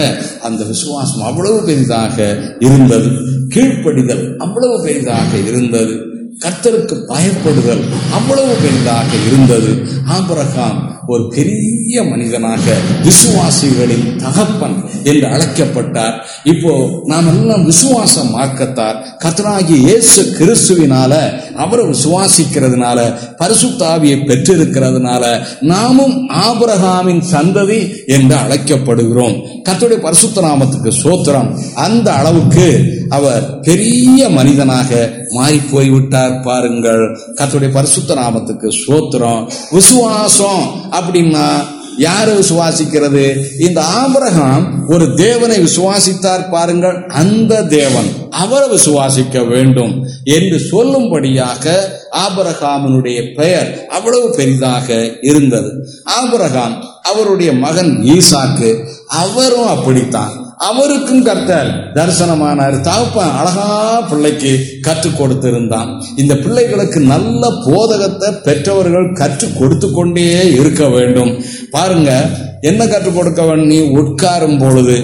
அந்த விசுவாசம் அவ்வளவு பெரிதாக இருந்தது. கீழ்ப்படிதல் அவ்வளவு பெரிதாக இருந்தது. கர்த்தருக்கு பயப்படுதல் அவ்வளவு பெரிதாக இருந்தது. ஆபரகாம் ஒரு பெரிய மனிதனாக விசுவாசிகளின் தகப்பன் என்று அழைக்கப்பட்டார். இப்போ நாம் எல்லாம் விசுவாசம் மார்க்கத்தார். கர்த்தராகிய இயேசு கிறிஸ்துவினால அவரை விசுவாசிக்கிறதுனால பரிசுத்தாவியை பெற்றிருக்கிறதுனால நாமும் ஆபரகாமின் சந்ததி என்று அழைக்கப்படுகிறோம். கர்த்தருடைய பரிசுத்த நாமத்துக்கு சோத்திரம் அந்த அளவுக்கு அவர் பெரிய மனிதனாக மாறி போய்விட்டார் பாருங்கள். கத்துடைய பரிசுத்த நாமத்துக்கு சோத்திரம் விசுவாசம் அப்படின்னா யாரை விசுவாசிக்கிறது? இந்த ஆபரகம் ஒரு தேவனை விசுவாசித்தார் பாருங்கள். அந்த தேவன் அவரை விசுவாசிக்க வேண்டும் என்று சொல்லும்படியாக ஆபரகாமனுடைய பெயர் அவ்வளவு பெரிதாக இருந்தது. ஆபரகாம் அவருடைய மகன் ஈசாக்கு அவரும் அப்படித்தான். அவருக்கும் கர்த்தர். தரிசனமானார். தகப்பன் அழகா பிள்ளைக்கு கற்றுக் கொடுத்திருந்தான். இந்த பிள்ளைகளுக்கு நல்ல போதகத்தை பெற்றவர்கள் கற்றுக் கொடுத்து கொண்டே இருக்க வேண்டும். பாருங்க என்ன கற்றுக் கொடுக்க வேண்டும் நீ உட்காரும் பொழுது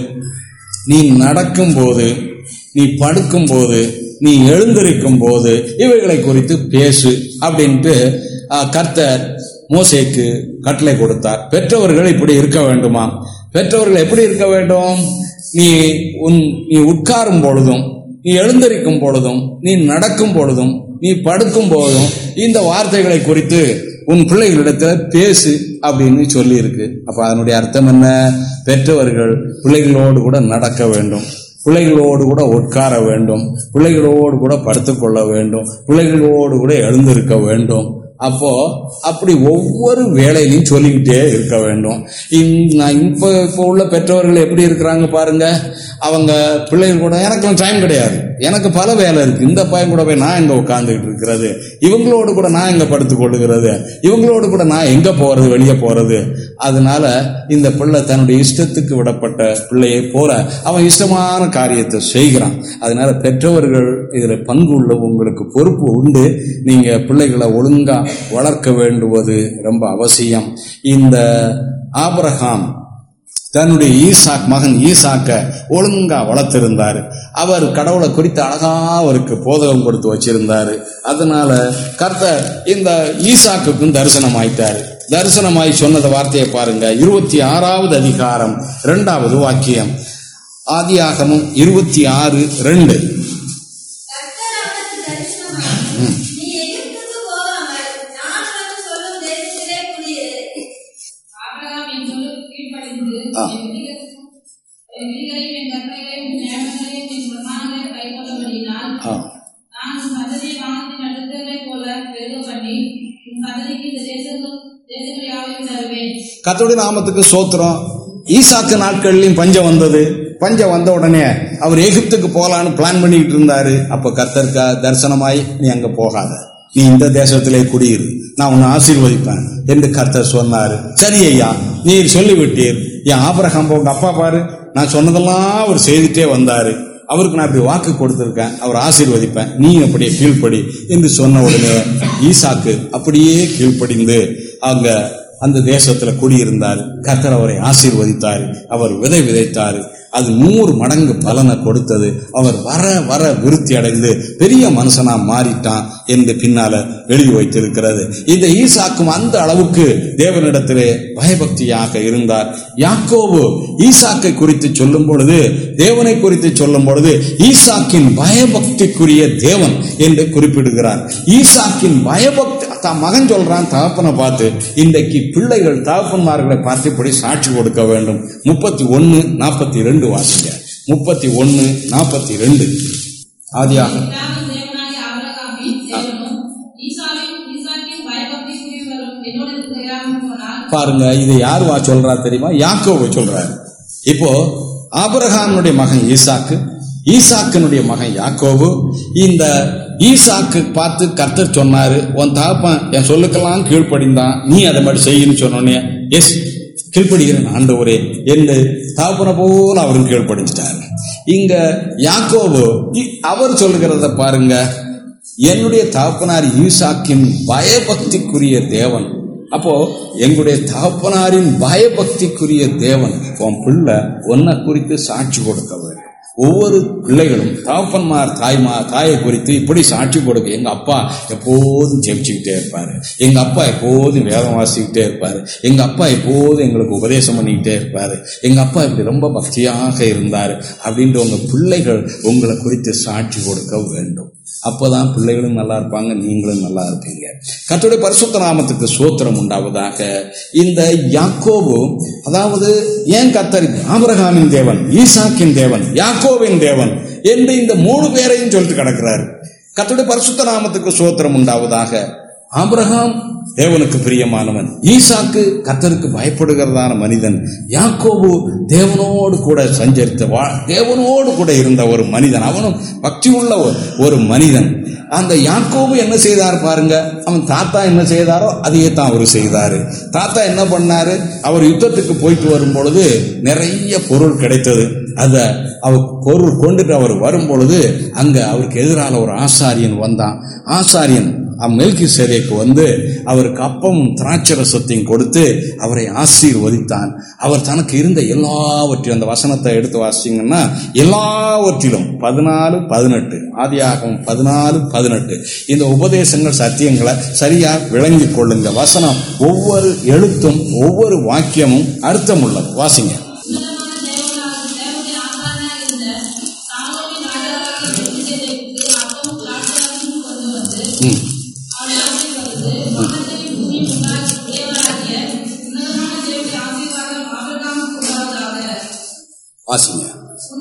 நீ நடக்கும் போது நீ படுக்கும் போது நீ எழுந்திருக்கும் போது இவைகளை குறித்து பேசு அப்படின்ட்டு கர்த்தர் மோசேக்கு கட்டளை கொடுத்தார். பெற்றவர்கள் இப்படி இருக்க வேண்டுமா? பெற்றவர்கள் எப்படி இருக்க வேண்டும்? நீ உன் நீ உட்காரும் பொழுதும் நீ எழுந்திருக்கும் பொழுதும் நீ நடக்கும் பொழுதும் நீ படுக்கும் போதும் இந்த வார்த்தைகளை குறித்து உன் பிள்ளைகளிடத்துல பேசு அப்படின்னு சொல்லி இருக்கு அப்ப அதனுடைய அர்த்தம் என்ன? பெற்றவர்கள் பிள்ளைகளோடு கூட நடக்க வேண்டும். பிள்ளைகளோடு கூட உட்கார வேண்டும். பிள்ளைகளோடு கூட படுத்துக்கொள்ள வேண்டும். பிள்ளைகளோடு கூட எழுந்திருக்க வேண்டும். அப்போ அப்படி ஒவ்வொரு வேலையிலையும் சொல்லிக்கிட்டே இருக்க வேண்டும். இப்போ நான் இப்போ உள்ள பெற்றோர்கள் எப்படி இருக்கிறாங்க பாருங்க. அவங்க பிள்ளைகள் கூட எனக்கு டைம் கிடையாது. எனக்கு பல வேலை இருக்கு. இந்த பையன் கூட போய் நான் இங்கே உட்காந்துக்கிட்டு இருக்கிறது? இவங்களோடு கூட நான் இங்கே படுத்துக் கொள்ளுகிறது? இவங்களோடு கூட நான் எங்க போறது? வெளியே போறது? அதனால இந்த பிள்ளை தன்னுடைய இஷ்டத்துக்கு விடப்பட்ட பிள்ளையை போல அவன் இஷ்டமான காரியத்தை செய்கிறான். அதனால பெற்றவர்கள் இதில் பங்கு உள்ள உங்களுக்கு பொறுப்பு உண்டு. நீங்க பிள்ளைகளை ஒழுங்கா வளர்க்க வேண்டுவது ரொம்ப அவசியம். இந்த ஆபரகாம் தன்னுடைய ஈசாக் மகன் ஈசாக்க ஒழுங்கா வளர்த்திருந்தாரு. அவர் கடவுளை குறித்து அழகா அவருக்கு போதகம் கொடுத்து வச்சிருந்தாரு. அதனால கர்த்தர் இந்த ஈசாக்குக்கும் தரிசனம் ஆயிட்டாரு தரிசனமாய் சொன்னத வார்த்தையை பாருங்க. இருபத்தி ஆறாவது அதிகாரம் இரண்டாவது வாக்கியம். ஆதியாகமும் இருபத்தி ஆறு ரெண்டு ஆ. கத்தோடைய நாமத்துக்கு சோத்திரம் ஈசாக்கு நாட்கள்லையும் பஞ்சம் வந்தது. பஞ்சம் வந்த உடனே அவர் எகிப்துக்கு போகலான்னு பிளான் பண்ணிட்டு இருந்தாரு. அப்ப கத்தர்க்கா தரிசனமாய் நீ அங்க போகாத. நீ இந்த தேசத்திலே குடியிரு. நான் உன்னை ஆசீர்வதிப்பேன் என்று கர்த்தர் சொன்னாரு. சரி ஐயா நீர் சொல்லிவிட்டீர். என் ஆபரகம் உங்க அப்பா பாரு நான் சொன்னதெல்லாம் அவர் செய்துட்டே வந்தாரு. அவருக்கு நான் இப்படி வாக்கு கொடுத்துருக்கேன். அவர் ஆசீர்வதிப்பேன். நீ அப்படியே கீழ்ப்படி என்று சொன்ன உடனே ஈசாக்கு அப்படியே கீழ்ப்படிந்து அங்க அந்த தேசத்துல குடியிருந்தார் கர்த்தர் அவரை ஆசீர்வதித்தார் அவர் விதை விதைத்தார். அது நூறு மடங்கு பலனை கொடுத்தது. அவர் வர வர விருத்தி அடைந்து பெரிய மனுஷனா மாறிட்டான். என்று பின்னால எழுதி வைத்திருக்கிறது. இந்த ஈசாக்கும் அந்த அளவுக்கு தேவனிடத்திலே பயபக்தியாக இருந்தார். யாக்கோபு ஈசாக்கை குறித்து சொல்லும் பொழுது தேவனை குறித்து சொல்லும் பொழுது ஈசாக்கின் பயபக்திக்குரிய தேவன் என்று குறிப்பிடுகிறார். ஈசாக்கின் பயபக்தி தான் மகன் சொல்றான் தகப்பனை பார்த்து இன்றைக்கு பிள்ளைகள் தகப்பன்மார்களை பார்த்து இப்படி சாட்சி கொடுக்க வேண்டும். முப்பத்தி ஒன்னு நாற்பத்தி ரெண்டு வாசிங்க. முப்பத்தி ஒன்னு நாற்பத்தி ரெண்டு. ஆதியாக பாருங்க இது யார் வா சொல்றா தெரியுமா? யாக்கோவை சொல்றாரு. இப்போ ஆபிரகாமுடைய மகன் ஈசாக்கு ஈசாக்கனுடைய மகன் யாக்கோவு இந்த ஈசாக்கு பார்த்து கர்த்தர் சொன்னாரு உன் தாப்பன் என் சொல்லுக்கெல்லாம் கீழ்ப்படிந்தான். நீ அதை மாதிரி செய்யன்னு சொன்னோன்னே எஸ் கீழ்ப்படுகிறேன் ஆண்டவரே. என்று தாப்பனை போல அவரும் கீழ்ப்படிஞ்சிட்டாரு. இங்க யாக்கோவு இ- அவர் சொல்லுகிறத பாருங்க என்னுடைய தாப்பனார் ஈசாக்கின் பயபக்திக்குரிய தேவன். அப்போ எங்களுடைய தகப்பனாரின் பயபக்திக்குரிய தேவன் உன் பிள்ளை ஒன்னை குறித்து சாட்சி கொடுக்க வேண்டும். ஒவ்வொரு பிள்ளைகளும் தகப்பன்மார் தாய்மா தாயை குறித்து இப்படி சாட்சி கொடுக்க. எங்க அப்பா எப்போதும் ஜெபிச்சுக்கிட்டே இருப்பாரு. எங்க அப்பா எப்போதும் வேதம் வாசிக்கிட்டே இருப்பாரு. எங்க அப்பா எப்போதும் எங்களுக்கு உபதேசம் பண்ணிக்கிட்டே இருப்பாரு. எங்க அப்பா இப்படி ரொம்ப பக்தியாக இருந்தாரு. அப்படின்ற உங்க பிள்ளைகள் உங்களை குறித்து சாட்சி கொடுக்க வேண்டும். அப்போதான் பிள்ளைகளும் நல்லா இருப்பாங்க நீங்களும் நல்லா இருப்பீங்க. கர்த்தருடைய பரிசுத்த நாமத்துக்கு சோத்திரம் உண்டாவதாக. இந்த யாக்கோபு அதாவது ஏன் கத்தர் ஆபரகாமின் தேவன் ஈசாக்கின் தேவன் யாக்கோவின் தேவன் என்று இந்த மூணு பேரையும் சொல்லிட்டு கிடக்கிறார். கர்த்தருடைய பரிசுத்த நாமத்துக்கு சோத்திரம் உண்டாவதாக. ஆபிரகாம் தேவனுக்கு பிரியமானவன். ஈசாக்கு கத்தருக்கு பயப்படுகிறதான மனிதன். யாக்கோபு தேவனோடு கூட சஞ்சரித்த வா தேவனோடு கூட இருந்த ஒரு மனிதன். அவனும் பக்தி உள்ள ஒரு- மனிதன். அந்த யாக்கோபு என்ன செய்தார் பாருங்க? அவன் தாத்தா என்ன செய்தாரோ அதையே தான் அவர் செய்தாரு. தாத்தா என்ன பண்ணாரு? அவர் யுத்தத்துக்கு போயிட்டு வரும் பொழுது நிறைய பொருள் கிடைத்தது. அத அவர் பொருள் கொண்டுட்டு அவர் வரும் பொழுது அங்க அவருக்கு எதிரால ஒரு ஆசாரியன் வந்தான். ஆசாரியன் அம்மெல்கி சேதைக்கு வந்து அவருக்கு அப்பமும் திராட்சரசத்தையும் கொடுத்து அவரை ஆசீர்வதித்தான். அவர் தனக்கு இருந்த எல்லாவற்றையும் அந்த வசனத்தை எடுத்து வாசிங்கன்னா எல்லாவற்றிலும் பதினாலு பதினெட்டு ஆதியாகவும் பதினாலு பதினெட்டு. இந்த உபதேசங்கள் சத்தியங்களை சரியாக விளங்கிக் கொள்ளுங்க. வசனம் ஒவ்வொரு எழுத்தும் ஒவ்வொரு வாக்கியமும் அர்த்தமுள்ளது. வாசிங்க. இவனுக்கு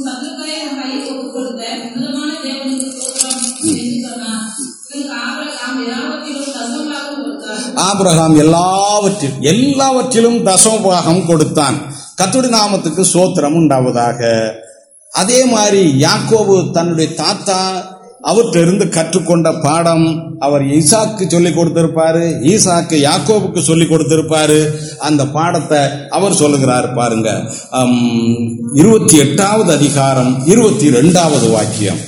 ஆபிரகாம் எல்லாவற்றிலும் எல்லாவற்றிலும் எல்லாவற்றிலும் தசமபாகம் கொடுத்தான். கத்துடி நாமத்துக்கு சோத்திரம் உண்டாவதாக. அதே மாதிரி யாக்கோபு தன்னுடைய தாத்தா அவற்றிலிருந்து கற்றுக்கொண்ட பாடம் அவர் ஈசாக்கு சொல்லி கொடுத்திருப்பாரு ஈசாக்கு யாக்கோபுக்கு சொல்லி கொடுத்திருப்பாரு. அந்த பாடத்தை அவர் சொல்லுகிறார் பாருங்க. இருபத்தி எட்டாவது அதிகாரம் இருபத்தி ரெண்டாவது வாக்கியம்.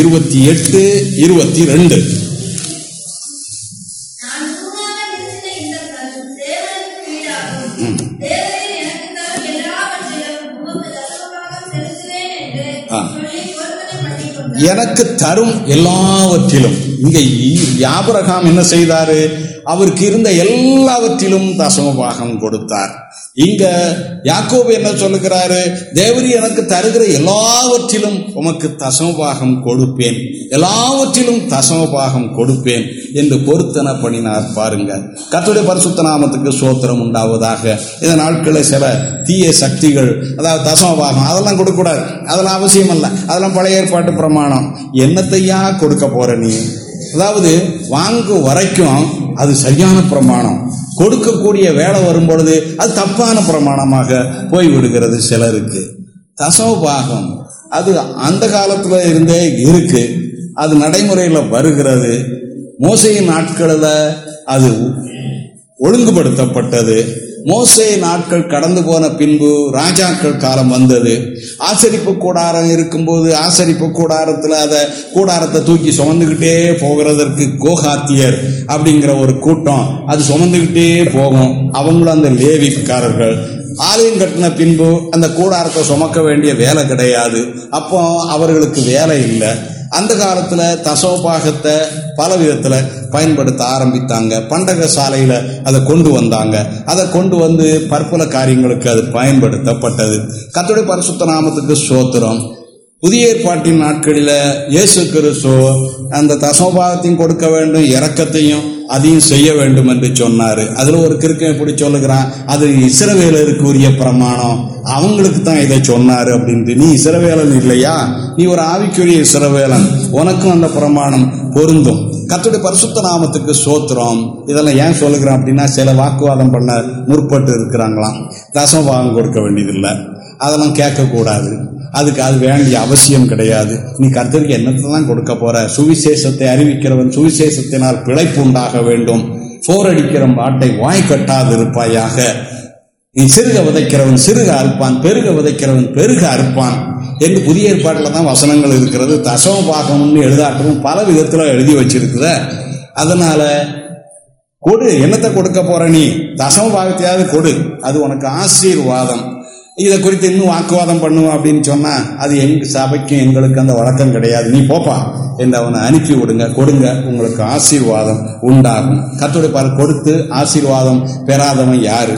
இருபத்தி எட்டு இருபத்தி ரெண்டு எனக்கு தரும் எல்லாவற்றிலும். இங்கே யாபரகாம் என்ன செய்தாரு? அவருக்கு இருந்த எல்லாவற்றிலும் தசமபாகம் கொடுத்தார். இங்க யாக்கோபு என்ன சொல்லுகிறாரு? தேவரி எனக்கு தருகிற எல்லாவற்றிலும் உமக்கு தசமபாகம் கொடுப்பேன். எல்லாவற்றிலும் தசமபாகம் கொடுப்பேன் என்று பொருத்தன பண்ணினார் பாருங்க. கத்துடைய பரிசுத்த நாமத்துக்கு சோத்திரம் உண்டாவதாக. இந்த நாட்களில் சில தீய சக்திகள் அதாவது தசமபாகம் அதெல்லாம் கொடுக்கக்கூடாது. அதெல்லாம் அவசியம் அல்ல. அதெல்லாம் பழைய ஏற்பாட்டு பிரமாணம். என்னத்தையா கொடுக்க போற நீ? அதாவது வாங்கும் வரைக்கும் அது சரியான பிரமாணம். கொடுக்கக்கூடிய வேலை வரும்பொழுது அது தப்பான பிரமாணமாக போய் விடுகிறது சிலருக்கு தசமபாகம் அது அந்த காலத்தில் இருந்தே இருக்கு. அது நடைமுறையில் வருகிறது. மோசையின் நாட்களில் அது ஒழுங்குபடுத்தப்பட்டது. மோசே நாட்கள் கடந்து போன பின்பு ராஜாக்கள் காலம் வந்தது. ஆசரிப்பு கூடாரம் இருக்கும்போது ஆசரிப்பு கூடாரத்தில் அதை கூடாரத்தை தூக்கி சுமந்துக்கிட்டே போகிறதற்கு கோகாத்தியர் அப்படிங்கிற ஒரு கூட்டம். அது சுமந்துக்கிட்டே போகும். அவங்களும் அந்த லேவிக்காரர்கள். ஆலயம் கட்டின பின்பு அந்த கூடாரத்தை சுமக்க வேண்டிய வேலை கிடையாது. அப்போ அவர்களுக்கு வேலை இல்லை. அந்த காலத்துல தசோபாகத்தை பல விதத்துல பயன்படுத்த ஆரம்பித்தாங்க. பண்டக சாலையில அதை கொண்டு வந்தாங்க. அதை கொண்டு வந்து பற்பல காரியங்களுக்கு அது பயன்படுத்தப்பட்டது. கத்துடைய பரிசுத்த நாமத்துக்கு சோத்திரம் புதிய ஏற்பாட்டின் நாட்களில் இயேசு கிறிஸ்து அந்த தசோபாகத்தையும் கொடுக்க வேண்டும் இறக்கத்தையும் அதையும் செய்ய வேண்டும் என்று சொன்னாரு. அதுல ஒரு கிறுக்கம் எப்படி சொல்லுகிறான் அது இஸ்ரவேலருக்கு உரிய பிரமாணம். அவங்களுக்கு தான் இதை சொன்னாரு அப்படின்ட்டு நீ இஸ்ரவேலன் இல்லையா? நீ ஒரு ஆவிக்குரிய இஸ்ரவேலன். உனக்கும் அந்த பிரமாணம் பொருந்தும். கத்துடைய பரிசுத்த நாமத்துக்கு சோத்திரம். இதெல்லாம் ஏன் சொல்லுகிறேன் அப்படின்னா சில வாக்குவாதம் பண்ண முற்பட்டு இருக்கிறாங்களாம். தசமபாகம் கொடுக்க வேண்டியதில்லை. அதெல்லாம் கேட்கக்கூடாது. அதுக்கு அது வேண்டிய அவசியம் கிடையாது. நீ கர்த்தருக்கு தான் கொடுக்க போற? சுவிசேஷத்தை அறிவிக்கிறவன் சுவிசேஷத்தினால் பிழைப்பு உண்டாக வேண்டும். போர் அடிக்கிற மாட்டை வாய் கட்டாது இருப்பாயாக நீ சிறுக விதைக்கிறவன் சிறுக அறுப்பான் பெருக விதைக்கிறவன் பெருக அறுப்பான். என்று புதிய ஏற்பாட்டில் தான் வசனங்கள் இருக்கிறது. தசம பாகம்னு எழுதாட்டமும் பல விதத்தில் எழுதி வச்சிருக்குத. அதனால கொடு. என்னத்தை கொடுக்க போற நீ? தசம பாகத்தையாவது கொடு. அது உனக்கு ஆசீர்வாதம். இதை குறித்து இன்னும் வாக்குவாதம் பண்ணுவோம் அப்படின்னு சொன்னா அது எங்க சபைக்கும் எங்களுக்கு அந்த வழக்கம் கிடையாது. நீ போப்பா என்று அவனை அனுப்பி விடுங்க கொடுங்க உங்களுக்கு ஆசீர்வாதம் உண்டாகும். கத்தோட பாரு கொடுத்து ஆசீர்வாதம் பெறாதவன் யாரு?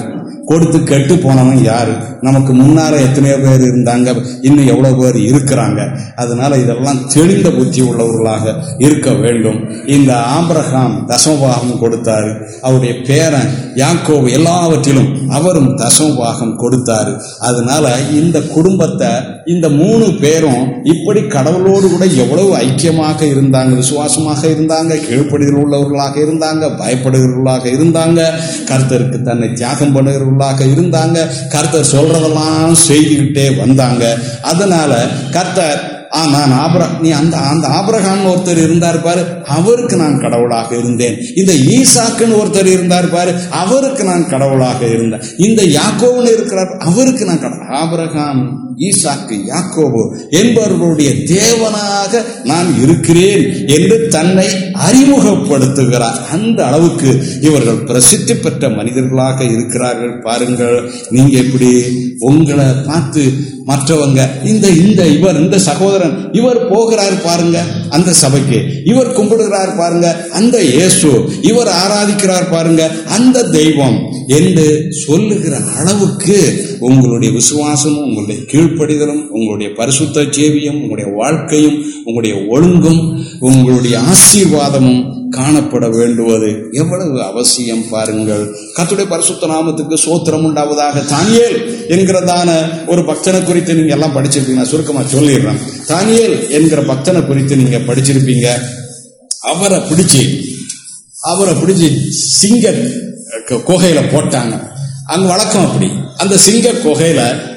கொடுத்து கெட்டு போனவன் யாரு? நமக்கு முன்னார எத்தனையோ பேர் இருந்தாங்க. இன்னும் எவ்வளோ பேர் இருக்கிறாங்க. அதனால இதெல்லாம் தெளிந்த புத்தி உள்ளவர்களாக இருக்க வேண்டும். இந்த ஆம்பரகாம் தசமபாகம் கொடுத்தாரு. அவருடைய பேரன் யாக்கோ எல்லாவற்றிலும் அவரும் தசமபாகம் கொடுத்தாரு. அதனால இந்த குடும்பத்தை இந்த மூணு பேரும் இப்படி கடவுளோடு கூட எவ்வளவு ஐக்கியமாக இருந்தாங்க விசுவாசமாக இருந்தாங்க கீழ்ப்படிதல் உள்ளவர்களாக இருந்தாங்க பயப்படுகிறவர்களாக இருந்தாங்க கர்த்தருக்கு தன்னை தியாகம் பண்ணுகிறவர்களாக இருந்தாங்க கர்த்தர் சொல்றதெல்லாம் செய்துக்கிட்டே வந்தாங்க. அதனால கர்த்தர் ஆ நான் ஆபர நீ அந்த அந்த ஆபரகான் ஒருத்தர் இருந்தார் பாரு அவருக்கு நான் கடவுளாக இருந்தேன். இந்த ஈசாக்குன்னு ஒருத்தர் இருந்தார் பாரு அவருக்கு நான் கடவுளாக இருந்தேன். இந்த யாக்கோவன் இருக்கிறார் அவருக்கு நான் கடவுள். ஆபரகான் ஈசாக்கு யாக்கோபு என்பவர்களுடைய தேவனாக நான் இருக்கிறேன் என்று தன்னை அறிமுகப்படுத்துகிறார். அந்த அளவுக்கு இவர்கள் பிரசித்தி பெற்ற மனிதர்களாக இருக்கிறார்கள். பாருங்கள் நீங்க எப்படி உங்களை பார்த்து மற்றவங்க இந்த இந்த இவர் இந்த சகோதரன் இவர் போகிறார் பாருங்க அந்த சபைக்கு. இவர் கும்பிடுகிறார் பாருங்க அந்த இயேசு. இவர் ஆராதிக்கிறார் பாருங்க அந்த தெய்வம். என்று சொல்லுகிற அளவுக்கு உங்களுடைய விசுவாசமும் உங்களுடைய கீழ்ப்படிதலும் உங்களுடைய பரிசுத்த ஜேவியம் உங்களுடைய வாழ்க்கையும் உங்களுடைய ஒழுங்கும் உங்களுடைய ஆசீர்வாதமும் காணப்பட வேண்டுவது எவ்வளவு அவசியம் பாருங்கள். கத்துடைய பரிசுத்த நாமத்துக்கு சோத்திரம் உண்டாவதாக தானியல் என்கிறதான ஒரு பக்தனை குறித்து நீங்க எல்லாம் படிச்சிருப்பீங்க. நான் சுருக்கமா சொல்லிடுறேன். தானியல் என்கிற பக்தனை குறித்து நீங்க படிச்சிருப்பீங்க. அவரை பிடிச்சி அவரை பிடிச்சி சிங்க குகையில போட்டாங்க. அங்க வழக்கம் அப்படி. அந்த சிங்க குகையில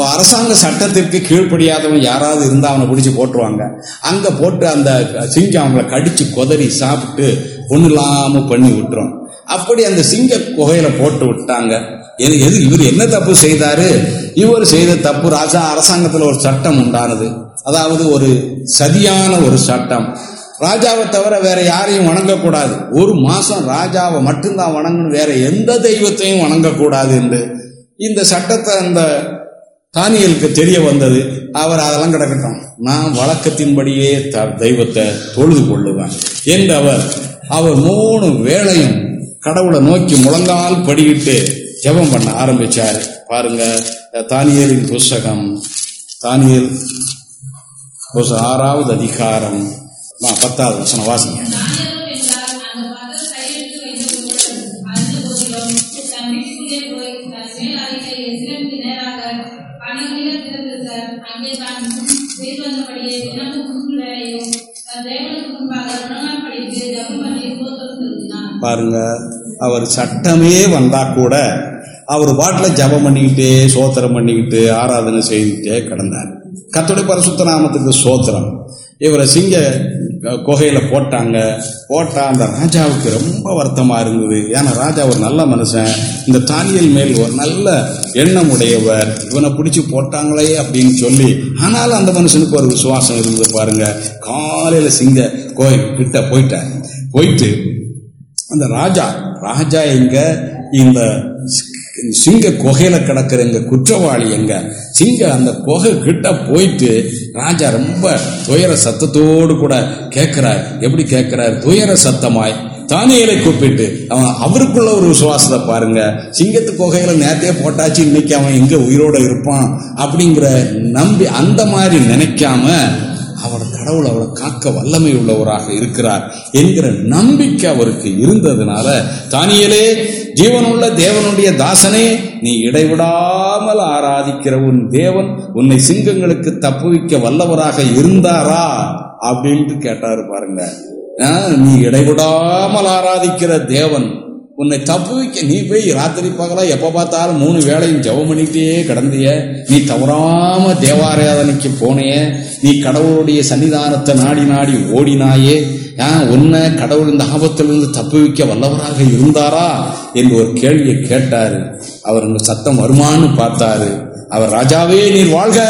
அரசாங்க சட்டத்திற்கு கீழ்ப்படியாதவன் யாராவது இருந்தா அவனை பிடிச்சி போட்டுருவாங்க. அங்க போட்டு அந்த சிங்கம் அவங்கள கடிச்சு கொதறி சாப்பிட்டு ஒண்ணு இல்லாம பண்ணி விட்டுரும். அப்படி அந்த சிங்க குகையில போட்டு விட்டாங்க. எது எது இவர் என்ன தப்பு செய்தாரு? இவர் செய்த தப்பு ராஜா அரசாங்கத்துல ஒரு சட்டம் உண்டானது. அதாவது ஒரு சதியான ஒரு சட்டம். ராஜாவை தவிர வேற யாரையும் வணங்கக்கூடாது. ஒரு மாசம் ராஜாவை மட்டும்தான் வணங்கணும். வேற எந்த தெய்வத்தையும் வணங்கக்கூடாது என்று. இந்த சட்டத்தை அந்த தானியலுக்கு தெரிய வந்தது அவர் அதெல்லாம் கிடக்கட்டும். நான் வழக்கத்தின்படியே த தெய்வத்தை தொழுது கொள்ளுவேன் என்று அவர் அவர் மூணு வேளையும் கடவுளை நோக்கி முழங்கால் படியிட்டு ஜெபம் பண்ண ஆரம்பிச்சார். பாருங்க தானியலின் புஸ்தகம் தானியல் ஆறாவது அதிகாரம் பத்தாவது வசனம் வாசிங்க. பாருங்க அவர் சட்டமே வந்தா கூட அவர் பாட்டில் ஜெபம் பண்ணிக்கிட்டே சோத்திரம் பண்ணிக்கிட்டு ஆராதனை செய்துக்கிட்டே கிடந்தார். கர்த்தருடைய பரிசுத்த நாமத்துக்கு சோத்திரம். இவரை சிங்க குகையில போட்டாங்க. போட்டா அந்த ராஜாவுக்கு ரொம்ப வருத்தமா இருந்தது. ஏன்னா ராஜா ஒரு நல்ல மனுஷன். இந்த தானியல் மேல் ஒரு நல்ல எண்ணம் உடையவர். இவனை பிடிச்சி போட்டாங்களே அப்படின்னு சொல்லி ஆனாலும் அந்த மனுஷனுக்கு ஒரு விசுவாசம் இருந்தது பாருங்க. காலையில சிங்க கோயில் கிட்ட போயிட்டார். போயிட்டு அந்த ராஜா ராஜா எங்க? இந்த சிங்க குகையில கிடக்கிற எங்க குற்றவாளி எங்க? சிங்க அந்த குகை கிட்ட போயிட்டு ராஜா ரொம்ப துயர சத்தத்தோடு கூட கேட்கிறார் எப்படி கேட்கிறார் துயர சத்தமாய் தானியலை கூப்பிட்டு. அவன் அவருக்குள்ள ஒரு விசுவாசத்தை பாருங்க. சிங்கத்து குகையில நேரத்தையே போட்டாச்சு இன்னைக்கு அவன் எங்க உயிரோட இருப்பான் அப்படிங்கிற நம்பி அந்த மாதிரி நினைக்காம அவர் கடவுள் அவளை காக்க வல்லமை உள்ளவராக இருக்கிறார் என்கிற நம்பிக்கை அவருக்கு இருந்ததுனால தானியலே ஜீவனுள்ள தேவனுடைய தாசனே நீ இடைவிடாமல் ஆராதிக்கிற உன் தேவன் உன்னை சிங்கங்களுக்கு தப்புவிக்க வல்லவராக இருந்தாரா? அப்படின்ட்டு கேட்டாரு பாருங்க. நீ இடைவிடாமல் ஆராதிக்கிற தேவன் உன்னை தப்புவிக்க நீ போய் ராத்திரி பகலா எப்ப பார்த்தாலும் மூணு வேளையும் ஜெபம் பண்ணிட்டே கிடந்திய நீ தவறாம தேவாராதனைக்கு போனைய நீ கடவுளுடைய சன்னிதானத்தை நாடி நாடி ஓடினாயே ஆ, உன்னை கடவுள் இந்த ஆபத்திலிருந்து தப்புவிக்க வல்லவராக இருந்தாரா என்று ஒரு கேள்வியை கேட்டாரு. அவர் அங்க சத்தம் வருமான்னு பார்த்தாரு. அவர் ராஜாவே நீர் வாழ்க!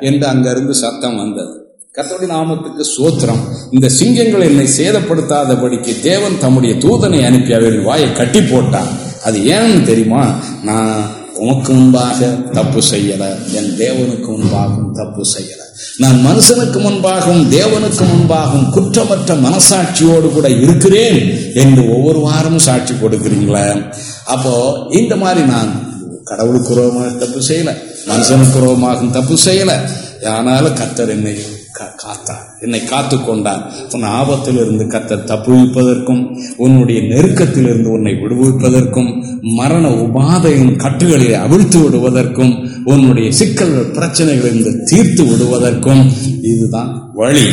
என்று அங்கிருந்து சத்தம் வந்தது. கத்தோடி நாமத்துக்கு சோத்திரம் இந்த சிங்கங்கள் என்னை சேதப்படுத்தாதபடிக்கு தேவன் தம்முடைய தூதனை அனுப்பி அவர்கள் வாயை கட்டி போட்டான் அது ஏன்னு தெரியுமா? நான் உமக்கு முன்பாக தப்பு செய்யல. என் தேவனுக்கு முன்பாகவும் தப்பு செய்யல. நான் மனுஷனுக்கு முன்பாகவும் தேவனுக்கு முன்பாகவும் குற்றமற்ற மனசாட்சியோடு கூட இருக்கிறேன் என்று ஒவ்வொரு வாரமும் சாட்சி கொடுக்குறீங்களே அப்போ இந்த மாதிரி நான் கடவுளுக்கு உருவமாக தப்பு செய்யல மனுஷனுக்கு உருவமாகவும் தப்பு செய்யல. ஆனாலும் கத்தர் என்னை காத்தார் என்னை காத்து கொண்டார். உன் ஆபத்திலிருந்து கத்த தப்புவிப்பதற்கும் உன்னுடைய நெருக்கத்திலிருந்து உன்னை விடுவிப்பதற்கும் மரண உபாதையின் கட்டுகளை அவிழ்த்து விடுவதற்கும் உன்னுடைய சிக்கல்கள் பிரச்சனைகளிலிருந்து தீர்த்து விடுவதற்கும் இதுதான் வழி.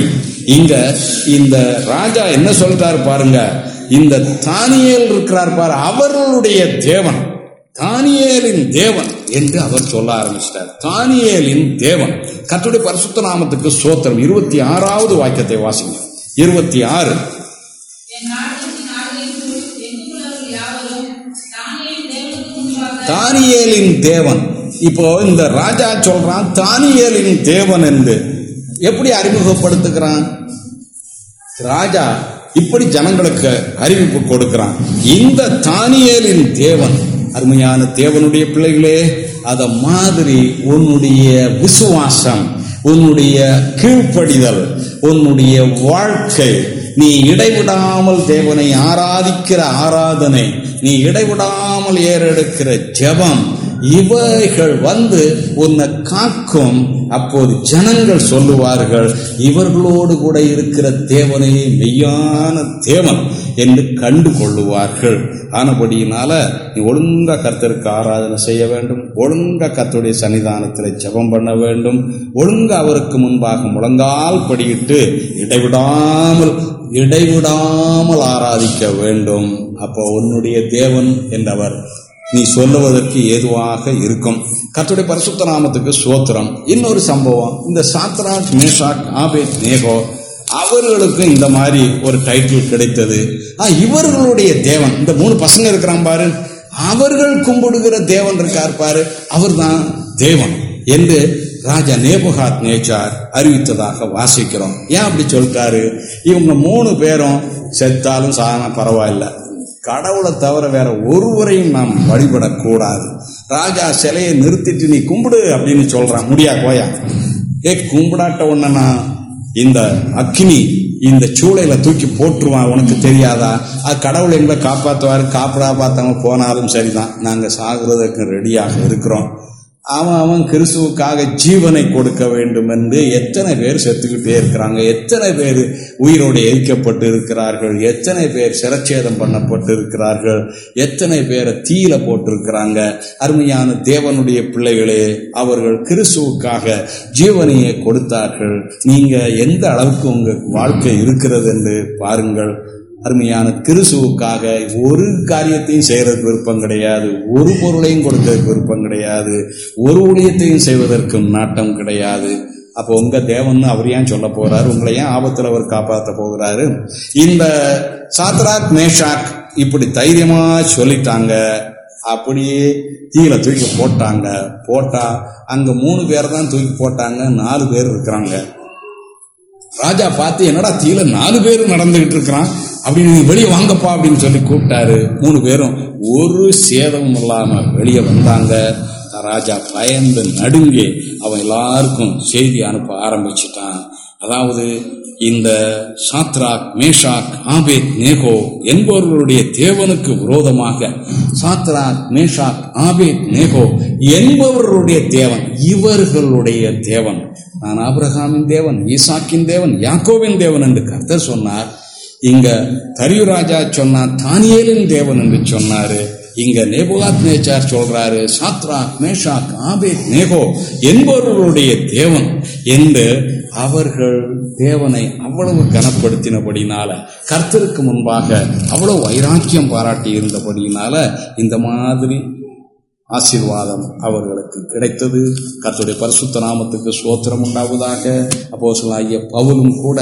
இங்க இந்த ராஜா என்ன சொல்றாரு பாருங்க. இந்த தானியல் இருக்கிறார் பாரு அவர்களுடைய தேவன். தானியலின் தேவன். என்று அவர் சொல்ல ஆரம்பிச்சிட்டார். தானியேலின் தேவன் கர்த்தருடைய பரிசுத்த நாமத்துக்கு சோத்திரம் இருபத்தி ஆறாவது வாக்கியத்தை வாசிங்க. இருபத்தி ஆறு. தானியேலின் தேவன். இப்போ இந்த ராஜா சொல்றான் தானியேலின் தேவன் என்று. எப்படி அறிமுகப்படுத்துகிறான்? ராஜா இப்படி ஜனங்களுக்கு அறிவிப்பு கொடுக்கிறான். இந்த தானியேலின் தேவன் அருமையான தேவனுடைய பிள்ளைகளே அத மாதிரி உன்னுடைய விசுவாசம் உன்னுடைய கீழ்ப்படிதல் உன்னுடைய வாழ்க்கை நீ இடைவிடாமல் தேவனை ஆராதிக்கிற ஆராதனை நீ இடைவிடாமல் ஏறெடுக்கிற ஜெபம் இவைகள் வந்து உன்னை காக்கும். அப்போது ஜனங்கள் சொல்லுவார்கள் இவர்களோடு கூட இருக்கிற தேவனே மெய்யான தேவன் என்று கண்டு கொள்ளுவார்கள் ஆனபடியினால நீ ஒழுங்கா கர்த்தருக்கு ஆராதனை செய்ய வேண்டும். ஒழுங்கா கர்த்தருடைய சன்னிதானத்தில் ஜெபம் பண்ண வேண்டும். ஒழுங்கா அவருக்கு முன்பாக முழங்கால் படியிட்டு இடைவிடாமல் இடைவிடாமல் ஆராதிக்க வேண்டும். அப்போ உன்னுடைய தேவன் என்றவர். நீ சொல்லுவதற்கு ஏதுவாக இருக்கும். கத்துடைய பரிசுத்த நாமத்துக்கு சோத்திரம் இன்னொரு சம்பவம் இந்த சாத்ராஜ் மேஷாக் ஆபேத் நேகோ அவர்களுக்கு இந்த மாதிரி ஒரு டைட்டில் கிடைத்தது. இவர்களுடைய தேவன் இந்த மூணு பசங்க இருக்கிறான் பாரு. அவர்கள் கும்பிடுகிற தேவன் இருக்கார் பாரு. அவர்தான் தேவன் என்று ராஜா நேபுகாத் நேச்சார் அறிவித்ததாக வாசிக்கிறோம். ஏன் அப்படி சொல்லிட்டாரு இவங்க மூணு பேரும் செத்தாலும் சாதாரண பரவாயில்ல. கடவுளை தவிர வேற ஒருவரையும் நாம் வழிபடக்கூடாது. ராஜா சிலையை நிறுத்திட்டு நீ கும்பிடு அப்படின்னு சொல்றான். முடியா கோயா ஏ கும்பிடாட்ட உடனே இந்த அக்னி இந்த சூளையில தூக்கி போட்டுருவான் உனக்கு தெரியாதா? அது கடவுள் எங்களை காப்பாற்றுவாரு காப்பிடா பார்த்தவங்க போனாலும் சரிதான். நாங்கள் சாகுறதுக்கு ரெடியாக இருக்கிறோம். அவன் அவன் கிறிஸ்துவுக்காக ஜீவனை கொடுக்க வேண்டும் என்று எத்தனை பேர் செத்துக்கிட்டே இருக்கிறாங்க. எத்தனை பேர் உயிரோடு எரிக்கப்பட்டு இருக்கிறார்கள். எத்தனை பேர் சிரச்சேதம் பண்ணப்பட்டு இருக்கிறார்கள் எத்தனை பேரை தீயில போட்டிருக்கிறாங்க. அருமையான தேவனுடைய பிள்ளைகளே அவர்கள் கிறிஸ்துவுக்காக ஜீவனையை கொடுத்தார்கள். நீங்க எந்த அளவுக்கு உங்க வாழ்க்கை இருக்கிறது என்று பாருங்கள். அருமையான திருசுவுக்காக ஒரு காரியத்தையும் செய்யறதுக்கு விருப்பம் கிடையாது ஒரு பொருளையும் கொடுக்கறதுக்கு விருப்பம் கிடையாது ஒரு ஊழியத்தையும் செய்வதற்கும் நாட்டம் கிடையாது. அப்போ உங்க தேவன் அவர் ஏன் சொல்ல போறாரு? உங்களை ஏன் ஆபத்தில் அவர் காப்பாற்ற போகிறாரு? இந்த சாத்ராக் மேஷாக் இப்படி தைரியமா சொல்லிட்டாங்க. அப்படியே தீயில தூக்கி போட்டாங்க. போட்டா அங்க மூணு பேர் தான் தூக்கி போட்டாங்க. நாலு பேர் இருக்கிறாங்க. ராஜா பார்த்து என்னடா தீல நாலு பேரும் நடந்துகிட்டு இருக்கிறான்? அப்படின்னு வெளியே வாங்கப்பா அப்படின்னு சொல்லி கூப்பிட்டாரு. மூணு பேரும் ஒரு சேதமும் இல்லாம வெளியே வந்தாங்க. ராஜா பயந்து நடுங்கி அவன் எல்லாருக்கும் செய்தி அனுப்ப ஆரம்பிச்சிட்டான். அதாவது இந்த சாத்ராக் மேஷாக் ஆபேத் நேகோ என்பவர்களுடைய தேவனுக்கு விரோதமாக சாத்ராக் மேஷாக் ஆபேத் நேகோ என்பவர்களுடைய தேவன் இவர்களுடைய தேவன். நான் ஆபிரகாமின் தேவன் ஈசாக்கின் தேவன் யாக்கோவின் தேவன் என்று கர்த்தர் சொன்னார். இங்க தரியுராஜா சொன்னார் தானியேலின் தேவன் என்று சொன்னாரு. இங்க நேபுகாத் நேச்சார் சொல்றாரு சாத்ராக் மேஷாக் ஆபேத் நேகோ என்பவர்களுடைய தேவன் என்று அவர்கள் தேவனை அவ்வளவு கனப்படுத்தினபடினால கர்த்தருக்கு முன்பாக அவ்வளவு வைராக்கியம் பாராட்டி இருந்தபடியினால இந்த மாதிரி ஆசீர்வாதம் அவர்களுக்கு கிடைத்தது. கர்த்தருடைய பரிசுத்த நாமத்துக்கு சோத்திரம் உண்டாவதாக. அப்போ ஆகிய பவுலும் கூட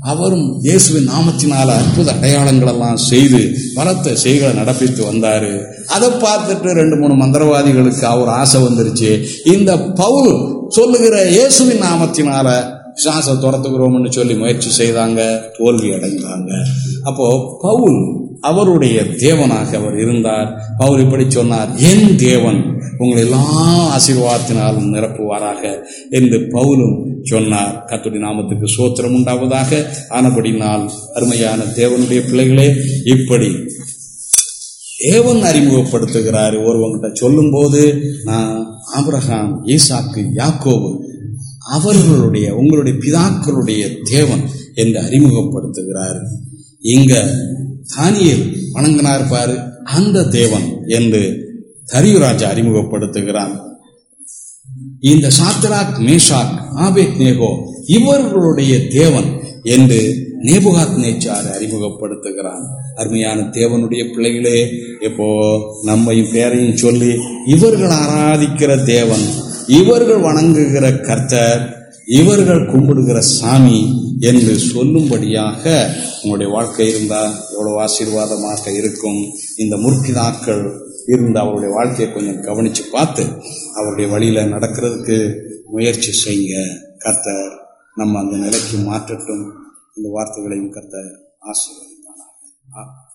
அவரும் இயேசுவின் நாமத்தினால அற்புத அடையாளங்கள் எல்லாம் செய்து பலத்த செய்களை நடப்பித்து வந்தாரு. அதை பார்த்துட்டு ரெண்டு மூணு மந்திரவாதிகளுக்கு அவர் ஆசை வந்துருச்சு. இந்த பவுல் சொல்லுகிற இயேசுவின் நாமத்தினால பிசாசை துரத்துக்கிறோம்னு சொல்லி முயற்சி செய்தாங்க தோல்வி அடைந்தாங்க. அப்போ பவுல் அவருடைய தேவனாக அவர் இருந்தார். அவர் இப்படி சொன்னார் என் தேவன் உங்களை எல்லா ஆசீர்வாதத்தினாலும் நிரப்புவாராக என்று பவுலும் சொன்னார். கத்துடைய நாமத்துக்கு சோத்திரம் உண்டாவதாக. ஆனபடினால் அருமையான தேவனுடைய பிள்ளைகளே இப்படி தேவன் அறிமுகப்படுத்துகிறார். ஒருவங்கிட்ட சொல்லும்போது நான் ஆபிரகாம் ஈசாக்கு யாக்கோவு அவர்களுடைய உங்களுடைய பிதாக்களுடைய தேவன் என்று அறிமுகப்படுத்துகிறார். இங்க தானியல் வணங்கினார் பாரு அந்த தேவன் என்று தரியுராஜா அறிமுகப்படுத்துகிறான். இந்த சாத்ராக் மேஷாக் ஆபேத் நேகோ இவர்களுடைய தேவன் என்று நேபுகாத் நேச்சார் அறிமுகப்படுத்துகிறான். அருமையான தேவனுடைய பிள்ளைகளே இப்போ நம்மையும் பேரையும் சொல்லி இவர்கள் ஆராதிக்கிற தேவன் இவர்கள் வணங்குகிற கர்த்தர் இவர்கள் கும்பிடுகிற சாமி என்று சொல்லும்படியாக உங்களுடைய வாழ்க்கை இருந்தால் எவ்வளவு ஆசீர்வாதமாக இருக்கும். இந்த முற்பிதாக்கள் இருந்து அவருடைய வாழ்க்கையை கொஞ்சம் கவனித்து பார்த்து அவருடைய வழியில் நடக்கிறதுக்கு முயற்சி செய்யுங்க. கர்த்தர் நம்ம அந்த நிலைக்கு மாற்றட்டும். இந்த வார்த்தைகளையும் கர்த்தர் ஆசீர்வதிப்பானாக ஆ